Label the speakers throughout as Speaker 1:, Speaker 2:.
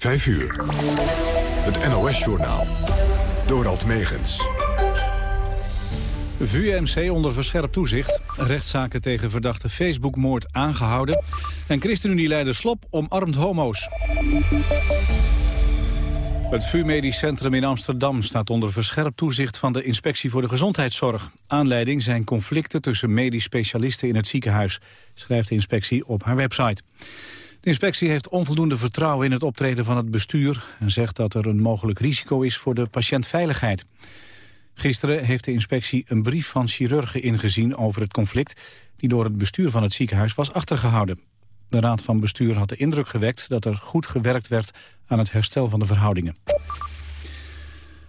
Speaker 1: 5 uur. Het NOS-journaal. Dorald Megens.
Speaker 2: VUMC onder verscherpt toezicht. Rechtszaken tegen verdachte Facebookmoord aangehouden. En ChristenUnie-leider Slop omarmt homo's. Het VU Medisch Centrum in Amsterdam staat onder verscherpt toezicht van de Inspectie voor de Gezondheidszorg. Aanleiding zijn conflicten tussen medisch specialisten in het ziekenhuis, schrijft de inspectie op haar website. De inspectie heeft onvoldoende vertrouwen in het optreden van het bestuur... en zegt dat er een mogelijk risico is voor de patiëntveiligheid. Gisteren heeft de inspectie een brief van chirurgen ingezien over het conflict... die door het bestuur van het ziekenhuis was achtergehouden. De raad van bestuur had de indruk gewekt dat er goed gewerkt werd... aan het herstel van de verhoudingen.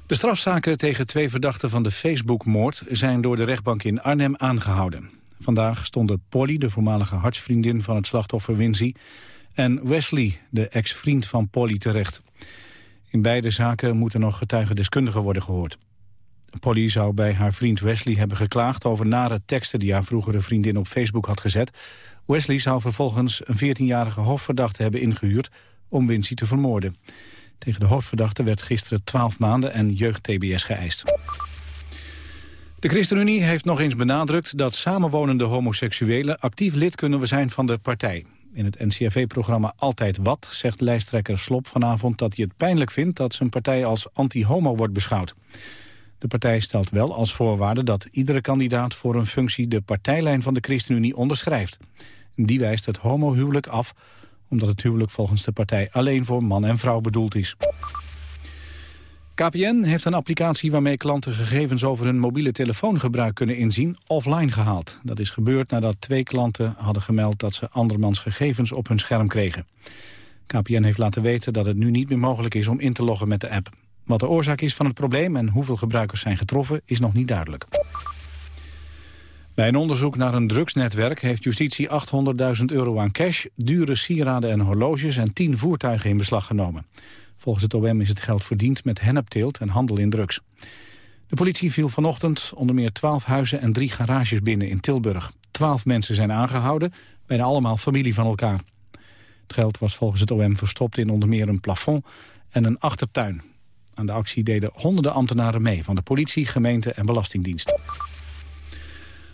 Speaker 2: De strafzaken tegen twee verdachten van de Facebook-moord... zijn door de rechtbank in Arnhem aangehouden. Vandaag stonden Polly, de voormalige hartsvriendin van het slachtoffer Wincy en Wesley, de ex-vriend van Polly, terecht. In beide zaken moeten nog getuigendeskundigen worden gehoord. Polly zou bij haar vriend Wesley hebben geklaagd over nare teksten die haar vroegere vriendin op Facebook had gezet. Wesley zou vervolgens een 14-jarige hoofdverdachte hebben ingehuurd om Wincy te vermoorden. Tegen de hoofdverdachte werd gisteren 12 maanden en jeugd-TBS geëist. De ChristenUnie heeft nog eens benadrukt dat samenwonende homoseksuelen actief lid kunnen zijn van de partij. In het NCRV-programma Altijd Wat zegt lijsttrekker Slop vanavond dat hij het pijnlijk vindt dat zijn partij als anti-homo wordt beschouwd. De partij stelt wel als voorwaarde dat iedere kandidaat voor een functie de partijlijn van de ChristenUnie onderschrijft. Die wijst het homohuwelijk af, omdat het huwelijk volgens de partij alleen voor man en vrouw bedoeld is. KPN heeft een applicatie waarmee klanten gegevens over hun mobiele telefoongebruik kunnen inzien offline gehaald. Dat is gebeurd nadat twee klanten hadden gemeld dat ze andermans gegevens op hun scherm kregen. KPN heeft laten weten dat het nu niet meer mogelijk is om in te loggen met de app. Wat de oorzaak is van het probleem en hoeveel gebruikers zijn getroffen is nog niet duidelijk. Bij een onderzoek naar een drugsnetwerk heeft justitie 800.000 euro aan cash, dure sieraden en horloges en 10 voertuigen in beslag genomen. Volgens het OM is het geld verdiend met hennepteelt en handel in drugs. De politie viel vanochtend onder meer 12 huizen en drie garages binnen in Tilburg. 12 mensen zijn aangehouden, bijna allemaal familie van elkaar. Het geld was volgens het OM verstopt in onder meer een plafond en een achtertuin. Aan de actie deden honderden ambtenaren mee van de politie, gemeente en belastingdienst.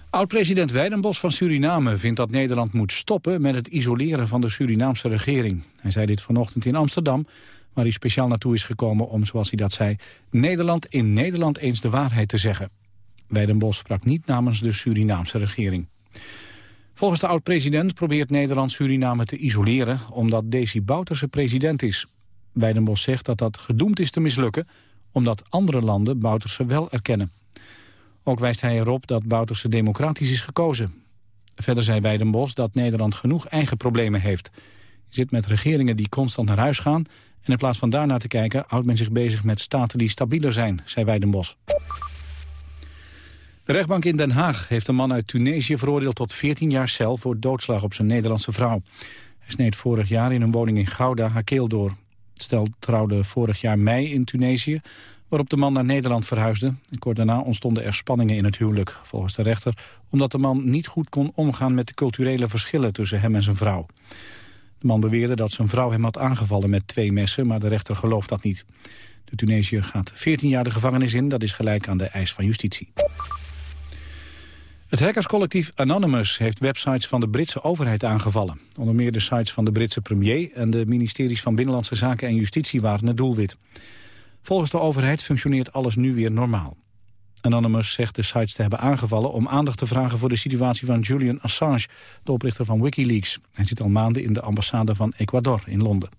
Speaker 2: Oud-president Weidenbos van Suriname vindt dat Nederland moet stoppen met het isoleren van de Surinaamse regering. Hij zei dit vanochtend in Amsterdam waar hij speciaal naartoe is gekomen om, zoals hij dat zei... Nederland in Nederland eens de waarheid te zeggen. Weidenbos sprak niet namens de Surinaamse regering. Volgens de oud-president probeert Nederland Suriname te isoleren... omdat Desi Bouterse president is. Weidenbos zegt dat dat gedoemd is te mislukken... omdat andere landen Bouterse wel erkennen. Ook wijst hij erop dat Bouterse democratisch is gekozen. Verder zei Weidenbos dat Nederland genoeg eigen problemen heeft. Zit met regeringen die constant naar huis gaan... En in plaats van daarnaar te kijken houdt men zich bezig met staten die stabieler zijn, zei Weidenbos. De rechtbank in Den Haag heeft een man uit Tunesië veroordeeld tot 14 jaar cel voor doodslag op zijn Nederlandse vrouw. Hij sneed vorig jaar in een woning in Gouda haar keel door. Het stel trouwde vorig jaar mei in Tunesië, waarop de man naar Nederland verhuisde. En kort daarna ontstonden er spanningen in het huwelijk, volgens de rechter, omdat de man niet goed kon omgaan met de culturele verschillen tussen hem en zijn vrouw. De man beweerde dat zijn vrouw hem had aangevallen met twee messen, maar de rechter gelooft dat niet. De Tunesiër gaat 14 jaar de gevangenis in, dat is gelijk aan de eis van justitie. Het hackerscollectief Anonymous heeft websites van de Britse overheid aangevallen. Onder meer de sites van de Britse premier en de ministeries van Binnenlandse Zaken en Justitie waren het doelwit. Volgens de overheid functioneert alles nu weer normaal. Anonymous zegt de sites te hebben aangevallen om aandacht te vragen voor de situatie van Julian Assange, de oprichter van Wikileaks. Hij zit al maanden in de ambassade van Ecuador in Londen.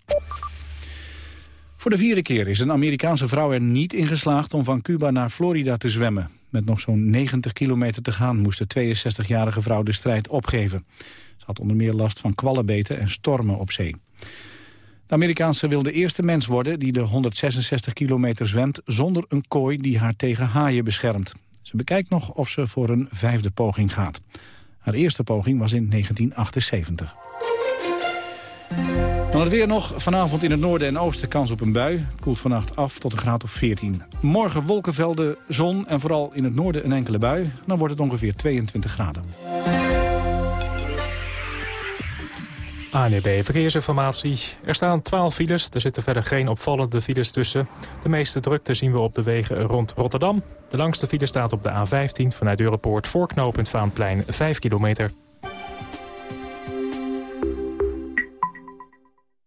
Speaker 2: Voor de vierde keer is een Amerikaanse vrouw er niet in geslaagd om van Cuba naar Florida te zwemmen. Met nog zo'n 90 kilometer te gaan moest de 62-jarige vrouw de strijd opgeven. Ze had onder meer last van kwallenbeten en stormen op zee. De Amerikaanse wil de eerste mens worden die de 166 kilometer zwemt... zonder een kooi die haar tegen haaien beschermt. Ze bekijkt nog of ze voor een vijfde poging gaat. Haar eerste poging was in 1978. Dan het weer nog. Vanavond in het noorden en oosten kans op een bui. Koelt vannacht af tot een graad of 14. Morgen wolkenvelden, zon en vooral in het noorden een enkele bui. Dan wordt het ongeveer 22 graden.
Speaker 3: ANEB Verkeersinformatie. Er staan 12 files. Er zitten verder geen opvallende files tussen. De meeste drukte zien we op de wegen rond Rotterdam. De langste file staat op de A15 vanuit Europoort voor knooppunt Vaanplein 5 kilometer.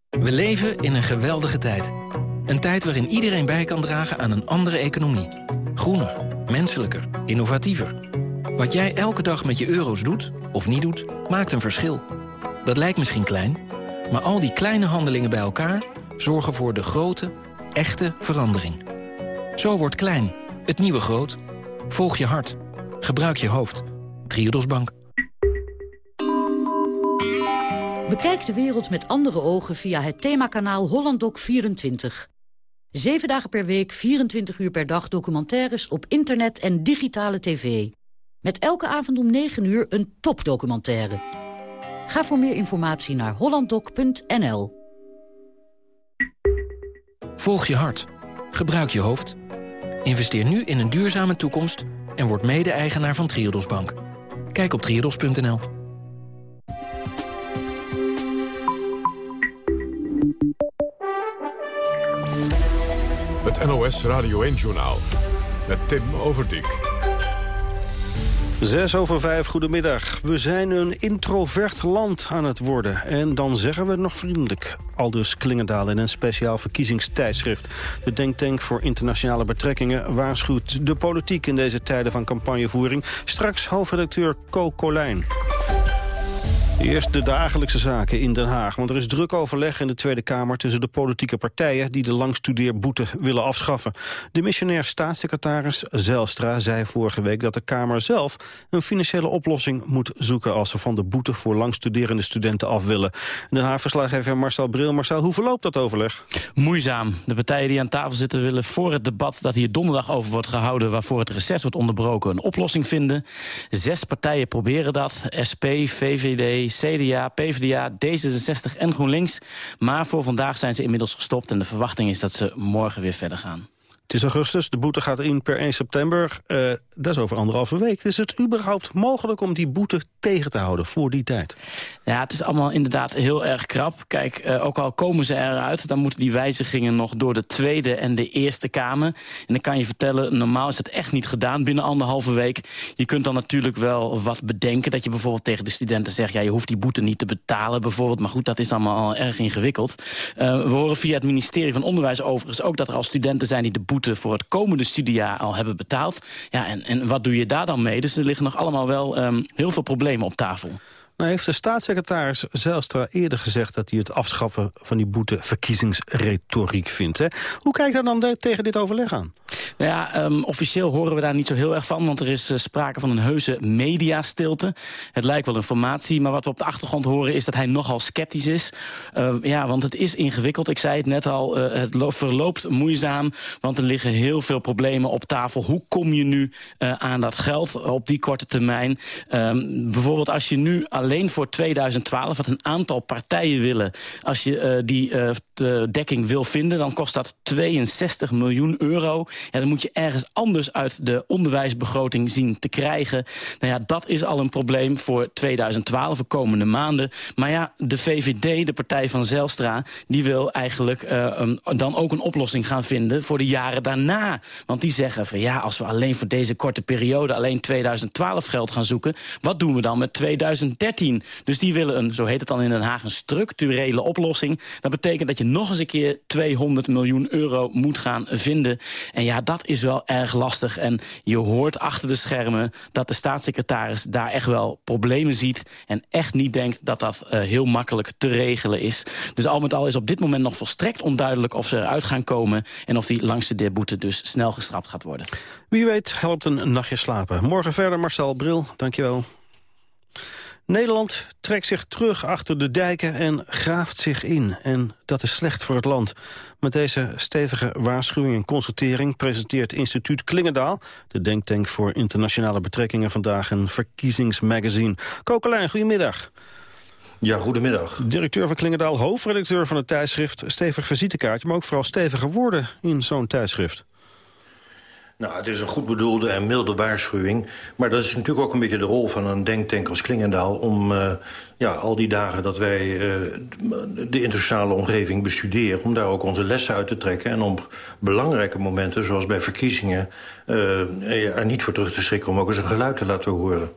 Speaker 4: We leven in een geweldige tijd. Een tijd waarin iedereen bij kan dragen aan een andere economie. Groener, menselijker, innovatiever. Wat jij elke dag met je euro's doet, of niet doet, maakt een verschil. Dat lijkt misschien klein, maar al die kleine handelingen bij elkaar... zorgen voor de grote, echte verandering. Zo wordt klein, het nieuwe groot. Volg je hart. Gebruik je hoofd. Triodos Bank.
Speaker 5: Bekijk de wereld met andere ogen via het themakanaal HollandDoc24. Zeven dagen per week, 24 uur per dag documentaires op internet en digitale tv. Met elke avond om 9 uur een topdocumentaire. Ga voor meer informatie naar hollanddoc.nl.
Speaker 4: Volg je hart. Gebruik je hoofd. Investeer nu in een duurzame toekomst en word mede-eigenaar van Triodos Bank. Kijk op triodos.nl.
Speaker 1: Het NOS Radio 1-journaal met Tim Overdijk.
Speaker 6: Zes over vijf, goedemiddag. We zijn een introvert land aan het worden. En dan zeggen we het nog vriendelijk. Aldus Klingendaal in een speciaal verkiezingstijdschrift. De Denktank voor Internationale Betrekkingen waarschuwt de politiek... in deze tijden van campagnevoering. Straks hoofdredacteur Co Colijn. Eerst de dagelijkse zaken in Den Haag. Want er is druk overleg in de Tweede Kamer tussen de politieke partijen... die de langstudeerboete willen afschaffen. De missionair staatssecretaris Zelstra zei vorige week... dat de Kamer zelf een financiële oplossing moet zoeken... als ze van de boete voor langstuderende studenten af willen. Den Haag-verslaggever Marcel Bril. Marcel, hoe verloopt dat overleg?
Speaker 7: Moeizaam. De partijen die aan tafel zitten willen voor het debat... dat hier donderdag over wordt gehouden... waarvoor het reces wordt onderbroken, een oplossing vinden. Zes partijen proberen dat. SP, VVD, CDA, PvdA, D66 en GroenLinks. Maar voor vandaag zijn ze inmiddels gestopt... en de verwachting is dat ze morgen weer verder gaan.
Speaker 6: Het is augustus, de boete gaat in per 1 september. Uh, dat is over anderhalve week. Is het überhaupt mogelijk om die boete tegen te houden voor die tijd?
Speaker 7: Ja, het is allemaal inderdaad heel erg krap. Kijk, uh, ook al komen ze eruit... dan moeten die wijzigingen nog door de Tweede en de Eerste Kamer. En dan kan je vertellen, normaal is het echt niet gedaan binnen anderhalve week. Je kunt dan natuurlijk wel wat bedenken... dat je bijvoorbeeld tegen de studenten zegt... ja, je hoeft die boete niet te betalen bijvoorbeeld. Maar goed, dat is allemaal al erg ingewikkeld. Uh, we horen via het ministerie van Onderwijs overigens ook... dat er al studenten zijn die de boete voor het komende studiejaar al hebben betaald. Ja, en, en wat doe je daar dan mee? Dus er liggen nog allemaal wel um, heel veel problemen op tafel.
Speaker 6: Nou heeft de staatssecretaris Zelstra eerder gezegd... dat hij het afschaffen van die boete verkiezingsretoriek vindt. Hè? Hoe kijkt hij dan tegen dit overleg aan?
Speaker 7: Nou ja, um, officieel horen we daar niet zo heel erg van... want er is uh, sprake van een heuse mediastilte. Het lijkt wel informatie, maar wat we op de achtergrond horen... is dat hij nogal sceptisch is. Uh, ja, want het is ingewikkeld. Ik zei het net al, uh, het verloopt moeizaam... want er liggen heel veel problemen op tafel. Hoe kom je nu aan dat geld op die korte termijn? Um, bijvoorbeeld als je nu alleen voor 2012... wat een aantal partijen willen... als je die dekking wil vinden, dan kost dat 62 miljoen euro... Ja, dan moet je ergens anders uit de onderwijsbegroting zien te krijgen. Nou ja, dat is al een probleem voor 2012, de komende maanden. Maar ja, de VVD, de partij van Zelstra... die wil eigenlijk dan ook een oplossing gaan vinden voor de jaren daarna. Want die zeggen van ja, als we alleen voor deze korte periode... alleen 2012 geld gaan zoeken, wat doen we dan met 2013? Dus die willen een, zo heet het dan in Den Haag, een structurele oplossing. Dat betekent dat je nog eens een keer 200 miljoen euro moet gaan vinden. En ja, dat is wel erg lastig. En je hoort achter de schermen dat de staatssecretaris daar echt wel problemen ziet... en echt niet denkt dat dat uh, heel makkelijk te regelen is. Dus al met al is op dit moment nog volstrekt onduidelijk of ze eruit gaan komen... en of die langste deerboete dus snel gestrapt gaat worden.
Speaker 6: Wie weet helpt een nachtje slapen. Morgen verder Marcel Bril, dankjewel. Nederland trekt zich terug achter de dijken en graaft zich in. En dat is slecht voor het land. Met deze stevige waarschuwing en constatering presenteert instituut Klingendaal... de denktank voor internationale betrekkingen vandaag een verkiezingsmagazine. Kokelijn, goedemiddag.
Speaker 8: Ja, goedemiddag.
Speaker 6: Directeur van Klingendaal, hoofdredacteur van het tijdschrift. Stevig visitekaartje, maar ook vooral stevige woorden in zo'n tijdschrift.
Speaker 8: Nou, het is een goed bedoelde en milde waarschuwing. Maar dat is natuurlijk ook een beetje de rol van een denktank als Klingendaal... om uh, ja, al die dagen dat wij uh, de internationale omgeving bestuderen... om daar ook onze lessen uit te trekken. En om belangrijke momenten, zoals bij verkiezingen... Uh, er niet voor terug te schrikken om ook eens een geluid te laten horen.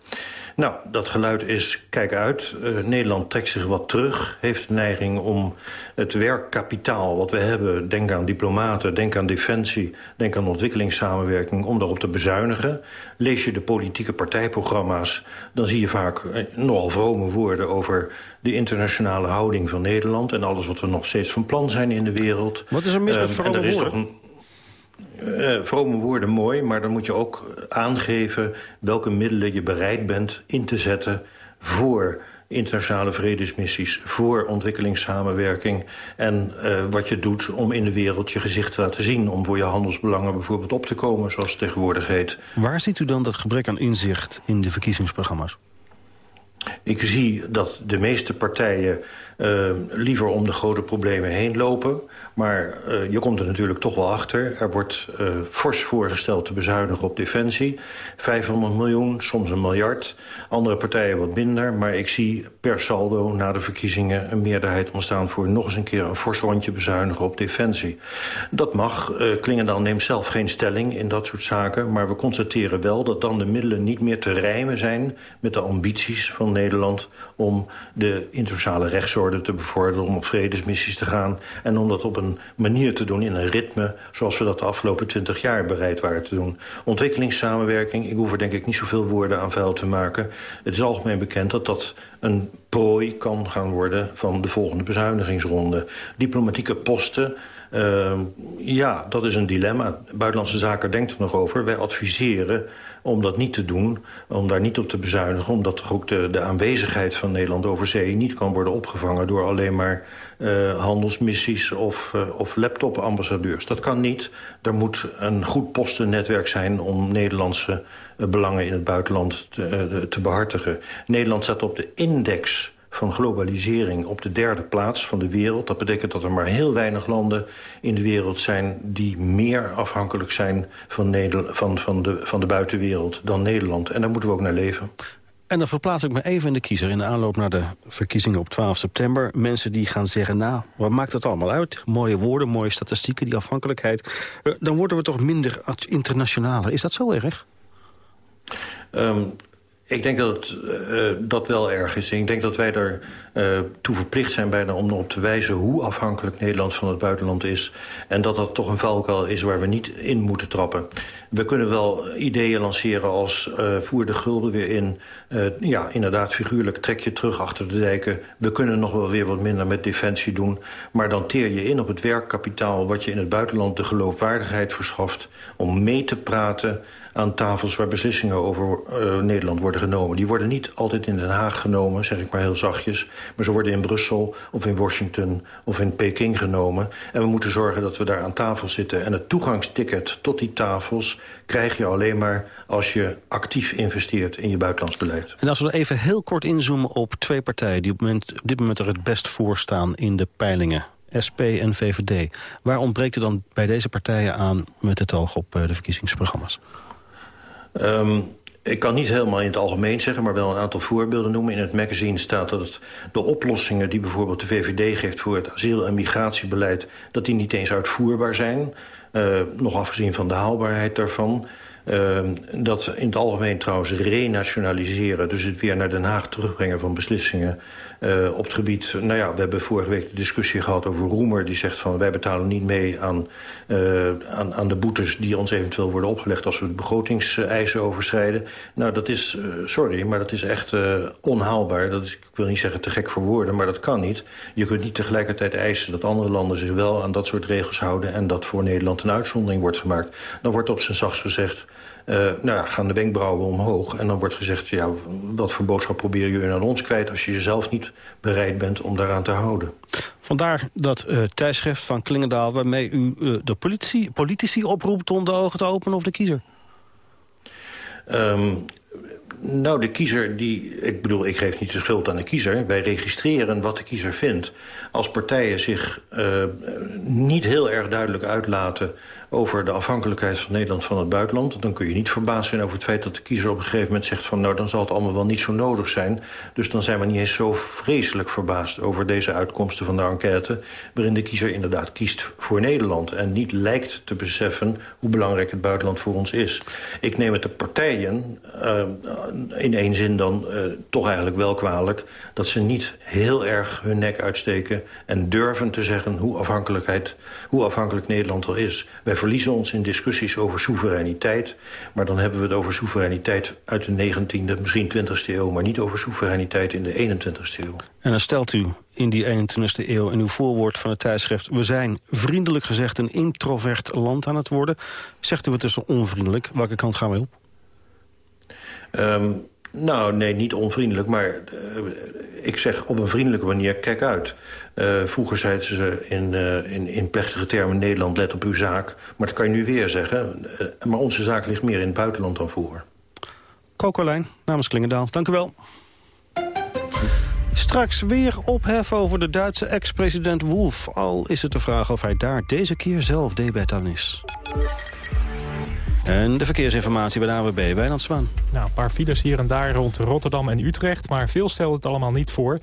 Speaker 8: Nou, dat geluid is, kijk uit, uh, Nederland trekt zich wat terug. Heeft de neiging om het werkkapitaal wat we hebben... denk aan diplomaten, denk aan defensie, denk aan ontwikkelingssamenwerking... om daarop te bezuinigen. Lees je de politieke partijprogramma's... dan zie je vaak uh, nogal vrome woorden over de internationale houding van Nederland... en alles wat we nog steeds van plan zijn in de wereld.
Speaker 6: Wat is er mis met uh?
Speaker 8: Uh, vrome woorden mooi, maar dan moet je ook aangeven... welke middelen je bereid bent in te zetten voor internationale vredesmissies... voor ontwikkelingssamenwerking en uh, wat je doet om in de wereld je gezicht te laten zien... om voor je handelsbelangen bijvoorbeeld op te komen, zoals het tegenwoordig heet.
Speaker 6: Waar ziet u dan dat gebrek aan inzicht in de verkiezingsprogramma's?
Speaker 8: Ik zie dat de meeste partijen uh, liever om de grote problemen heen lopen. Maar uh, je komt er natuurlijk toch wel achter. Er wordt uh, fors voorgesteld te bezuinigen op defensie. 500 miljoen, soms een miljard. Andere partijen wat minder. Maar ik zie per saldo na de verkiezingen een meerderheid ontstaan... voor nog eens een keer een fors rondje bezuinigen op defensie. Dat mag. Klingendaal neemt zelf geen stelling in dat soort zaken. Maar we constateren wel dat dan de middelen niet meer te rijmen zijn... met de ambities van Nederland om de internationale te bevorderen... om op vredesmissies te gaan en om dat op een manier te doen in een ritme... zoals we dat de afgelopen twintig jaar bereid waren te doen. Ontwikkelingssamenwerking, ik hoef er denk ik niet zoveel woorden aan vuil te maken. Het is algemeen bekend dat dat een prooi kan gaan worden van de volgende bezuinigingsronde. Diplomatieke posten... Uh, ja, dat is een dilemma. Buitenlandse Zaken denkt er nog over. Wij adviseren om dat niet te doen, om daar niet op te bezuinigen... omdat ook de, de aanwezigheid van Nederland over zee niet kan worden opgevangen... door alleen maar uh, handelsmissies of, uh, of laptop-ambassadeurs. Dat kan niet. Er moet een goed postennetwerk zijn om Nederlandse uh, belangen in het buitenland te, te behartigen. Nederland staat op de index van globalisering op de derde plaats van de wereld. Dat betekent dat er maar heel weinig landen in de wereld zijn... die meer afhankelijk zijn van, Nederland, van, van, de, van de buitenwereld dan Nederland. En daar moeten we ook naar leven.
Speaker 6: En dan verplaats ik me even in de kiezer in de aanloop naar de verkiezingen op 12 september. Mensen die gaan zeggen, nou, wat maakt het allemaal uit? Mooie woorden, mooie statistieken, die afhankelijkheid. Uh, dan worden we toch minder internationaler. Is dat zo erg?
Speaker 8: Um, ik denk dat uh, dat wel erg is. Ik denk dat wij er uh, toe verplicht zijn bijna om erop te wijzen... hoe afhankelijk Nederland van het buitenland is. En dat dat toch een valkuil is waar we niet in moeten trappen. We kunnen wel ideeën lanceren als uh, voer de gulden weer in. Ja, inderdaad, figuurlijk trek je terug achter de dijken. We kunnen nog wel weer wat minder met defensie doen. Maar dan teer je in op het werkkapitaal... wat je in het buitenland de geloofwaardigheid verschaft... om mee te praten aan tafels waar beslissingen over uh, Nederland worden genomen. Die worden niet altijd in Den Haag genomen, zeg ik maar heel zachtjes. Maar ze worden in Brussel of in Washington of in Peking genomen. En we moeten zorgen dat we daar aan tafel zitten. En het toegangsticket tot die tafels krijg je alleen maar als je actief investeert in je buitenlands beleid.
Speaker 6: En als we even heel kort inzoomen op twee partijen... die op, moment, op dit moment er het best voor staan in de peilingen. SP en VVD. Waar ontbreekt er dan bij deze partijen aan met het oog op uh, de verkiezingsprogramma's?
Speaker 8: Um, ik kan niet helemaal in het algemeen zeggen, maar wel een aantal voorbeelden noemen. In het magazine staat dat de oplossingen die bijvoorbeeld de VVD geeft... voor het asiel- en migratiebeleid, dat die niet eens uitvoerbaar zijn. Uh, nog afgezien van de haalbaarheid daarvan. Uh, dat in het algemeen trouwens renationaliseren... dus het weer naar Den Haag terugbrengen van beslissingen... Uh, op het gebied, nou ja, we hebben vorige week de discussie gehad over Roemer... die zegt van wij betalen niet mee aan, uh, aan, aan de boetes die ons eventueel worden opgelegd... als we de begrotingseisen overschrijden. Nou, dat is, uh, sorry, maar dat is echt onhaalbaar. Dat is, ik wil niet zeggen te gek voor woorden, maar dat kan niet. Je kunt niet tegelijkertijd eisen dat andere landen zich wel aan dat soort regels houden... en dat voor Nederland een uitzondering wordt gemaakt. Dan wordt op zijn zachts gezegd... Uh, nou ja, gaan de wenkbrauwen omhoog. En dan wordt gezegd, ja, wat voor boodschap probeer je aan ons kwijt... als je jezelf niet bereid bent om daaraan te houden.
Speaker 6: Vandaar dat uh, tijdschrift van Klingendaal... waarmee u uh, de politie, politici oproept om de ogen te openen of de kiezer?
Speaker 8: Um, nou, de kiezer, die, ik bedoel, ik geef niet de schuld aan de kiezer. Wij registreren wat de kiezer vindt. Als partijen zich uh, niet heel erg duidelijk uitlaten over de afhankelijkheid van Nederland van het buitenland... dan kun je niet verbaasd zijn over het feit dat de kiezer op een gegeven moment zegt... van nou, dan zal het allemaal wel niet zo nodig zijn. Dus dan zijn we niet eens zo vreselijk verbaasd over deze uitkomsten van de enquête... waarin de kiezer inderdaad kiest voor Nederland... en niet lijkt te beseffen hoe belangrijk het buitenland voor ons is. Ik neem het de partijen uh, in één zin dan uh, toch eigenlijk wel kwalijk... dat ze niet heel erg hun nek uitsteken en durven te zeggen hoe, afhankelijkheid, hoe afhankelijk Nederland al is. Wij verliezen ons in discussies over soevereiniteit. Maar dan hebben we het over soevereiniteit uit de 19e, misschien 20e eeuw... maar niet over soevereiniteit in de 21e eeuw.
Speaker 6: En dan stelt u in die 21e eeuw in uw voorwoord van het tijdschrift... we zijn, vriendelijk gezegd, een introvert land aan het worden. Zegt u het dus onvriendelijk? Welke kant gaan we op?
Speaker 8: Um, nou, nee, niet onvriendelijk, maar uh, ik zeg op een vriendelijke manier, kijk uit. Uh, vroeger zeiden ze in, uh, in, in plechtige termen Nederland, let op uw zaak. Maar dat kan je nu weer zeggen. maar onze zaak ligt meer in het buitenland dan vroeger.
Speaker 6: Kokolijn, namens Klingendaal, dank u wel. Straks weer ophef over de Duitse ex-president Wolf. Al is het de vraag of hij daar deze keer zelf debet aan is. En de verkeersinformatie bij de AWB, Wijnand Zwaan.
Speaker 3: Nou, een paar files hier en daar rond Rotterdam en Utrecht... maar veel stelt het allemaal niet voor.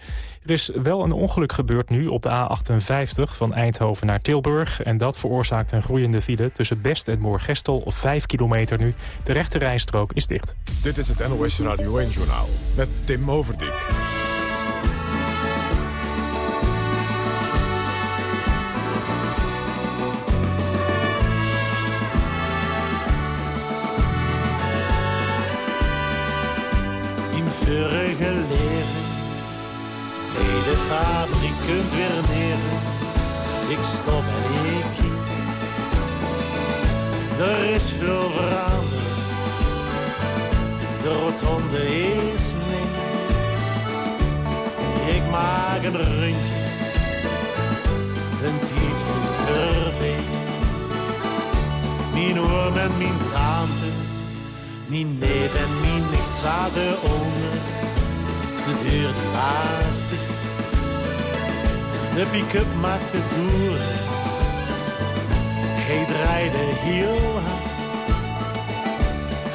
Speaker 3: Er is wel een ongeluk gebeurd nu op de A58 van Eindhoven naar Tilburg... en dat veroorzaakt een groeiende file tussen Best en Moorgestel... 5 kilometer nu. De rechte rijstrook is dicht.
Speaker 1: Dit is het NOS Radio 1-journaal met Tim Overdijk.
Speaker 9: Vorige leven. Nee, de fabriek kunt weer neer. Ik stop en ik. Er is veel veranderd. De rotonde is niet. Ik maak een rondje. Een tijd vloeit voorbij. Mijn oom en mijn tante. Mijn neef en nicht zaten onder de deur die lastig. De pick-up maakte toeren. Hij draaide heel hard.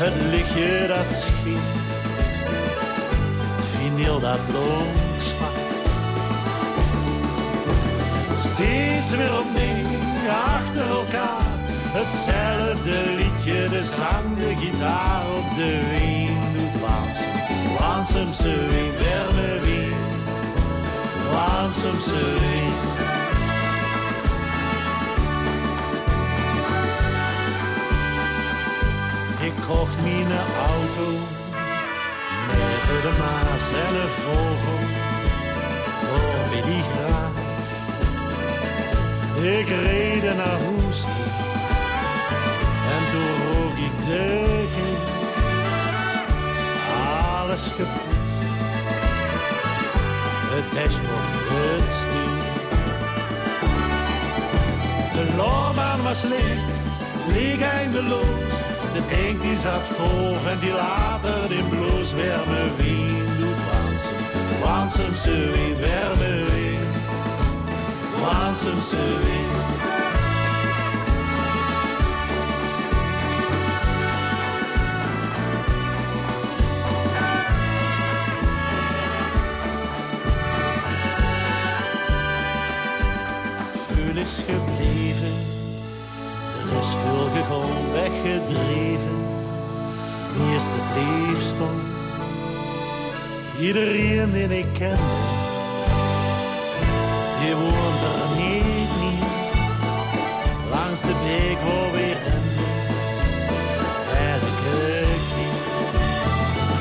Speaker 9: Het lichtje dat scheen. Het vinyl dat blonk zwart. Steeds weer opnieuw achter elkaar. Hetzelfde liedje, de zang, de gitaar op de wind doet waanzin. Waanzimse wind, warme wind, waanzimse wind. Ik kocht mijn auto, neven de Maas en een Volvo, door die graag. Ik reed naar Ik de Alles gepoetst, het dashboard, het stuur. De loorbaan was leeg, leeg eindeloos. De tank die zat vol, ventilator in bloos. Warme wind doet waanzin, waanzinse wind, warme wind. Waanzinse wind. Er is veel gegol weggedreven. Meeste bleef staan. Iedereen die ik ken, die woont er niet meer. Langs de beek waar we rennen. Elke keer.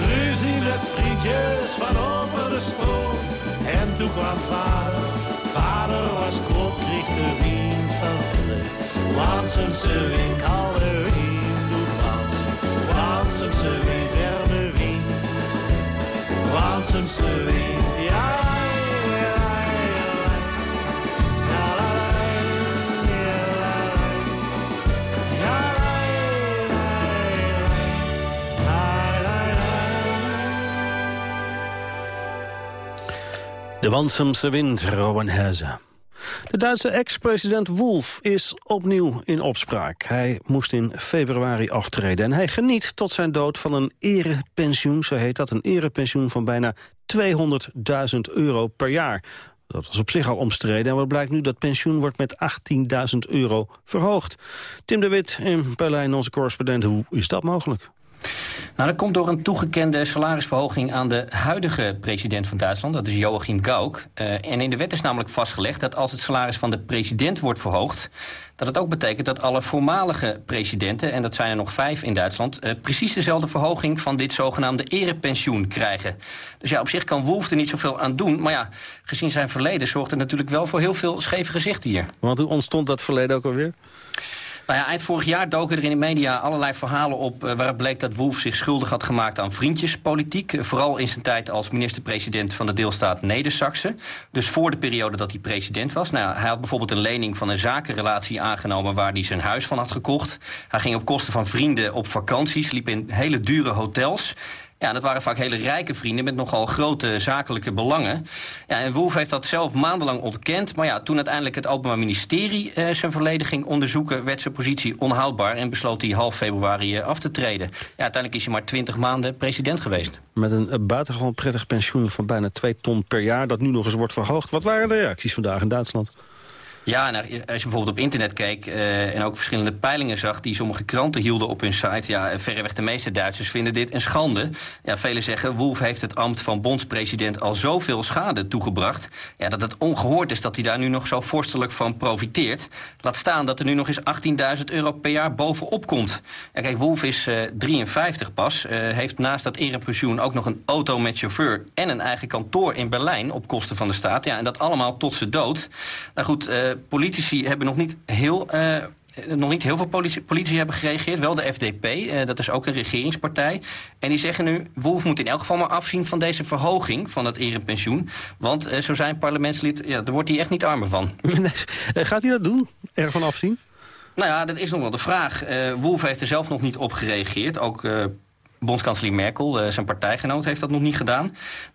Speaker 9: Ruzie met vriendjes van over de stroom. En toen kwam vader. Vader was kop, kreeg de Waansen ze wie kalle wien doet waansen. Waansen ze wie derde wien. Waansen ze ja.
Speaker 6: De Wansumse wind, Rowan Huizen. De Duitse ex-president Wolf is opnieuw in opspraak. Hij moest in februari aftreden en hij geniet tot zijn dood van een erepensioen, zo heet dat, een erepensioen van bijna 200.000 euro per jaar. Dat was op zich al omstreden en wat blijkt nu dat pensioen wordt met 18.000 euro verhoogd. Tim de Wit in Berlijn, onze correspondent, hoe is dat mogelijk?
Speaker 10: Nou, dat komt door een toegekende salarisverhoging aan de huidige president van Duitsland. Dat is Joachim Gauck. Uh, en in de wet is namelijk vastgelegd dat als het salaris van de president wordt verhoogd... dat het ook betekent dat alle voormalige presidenten, en dat zijn er nog vijf in Duitsland... Uh, precies dezelfde verhoging van dit zogenaamde erepensioen krijgen. Dus ja, op zich kan Wolf er niet zoveel aan doen. Maar ja, gezien zijn verleden zorgt het natuurlijk wel voor heel veel scheve gezichten hier.
Speaker 6: Want hoe ontstond dat verleden ook alweer?
Speaker 10: Nou ja, eind vorig jaar doken er in de media allerlei verhalen op... Uh, waaruit bleek dat Wolf zich schuldig had gemaakt aan vriendjespolitiek. Uh, vooral in zijn tijd als minister-president van de deelstaat Neder-Saxe. Dus voor de periode dat hij president was. Nou, hij had bijvoorbeeld een lening van een zakenrelatie aangenomen... waar hij zijn huis van had gekocht. Hij ging op kosten van vrienden op vakantie, sliep in hele dure hotels... Ja, dat waren vaak hele rijke vrienden met nogal grote zakelijke belangen. Ja, en Wolf heeft dat zelf maandenlang ontkend. Maar ja, toen uiteindelijk het Openbaar Ministerie eh, zijn verleden ging onderzoeken... werd zijn positie onhoudbaar en besloot hij half februari eh, af te treden. Ja, uiteindelijk is hij maar twintig maanden president geweest.
Speaker 6: Met een uh, buitengewoon prettig pensioen van bijna 2 ton per jaar... dat nu nog eens wordt verhoogd. Wat waren de reacties vandaag in Duitsland?
Speaker 10: Ja, nou, als je bijvoorbeeld op internet keek uh, en ook verschillende peilingen zag... die sommige kranten hielden op hun site... ja, verreweg de meeste Duitsers vinden dit een schande. Ja, velen zeggen, Wolf heeft het ambt van bondspresident... al zoveel schade toegebracht... Ja, dat het ongehoord is dat hij daar nu nog zo vorstelijk van profiteert. Laat staan dat er nu nog eens 18.000 euro per jaar bovenop komt. Ja, kijk, Wolf is uh, 53 pas. Uh, heeft naast dat erepensioen ook nog een auto met chauffeur... en een eigen kantoor in Berlijn op kosten van de staat. Ja, en dat allemaal tot zijn dood. Nou goed politici hebben nog niet heel... Uh, nog niet heel veel politici, politici, hebben gereageerd. Wel de FDP, uh, dat is ook een regeringspartij. En die zeggen nu, Wolf moet in elk geval maar afzien van deze verhoging van het erepensioen. Want uh, zo zijn parlementslid, ja, daar wordt hij echt niet armer van.
Speaker 6: Gaat hij dat doen? Ervan afzien?
Speaker 10: Nou ja, dat is nog wel de vraag. Wolf heeft er zelf nog niet op gereageerd. Ook Bondskanselier Merkel, uh, zijn partijgenoot, heeft dat nog niet gedaan.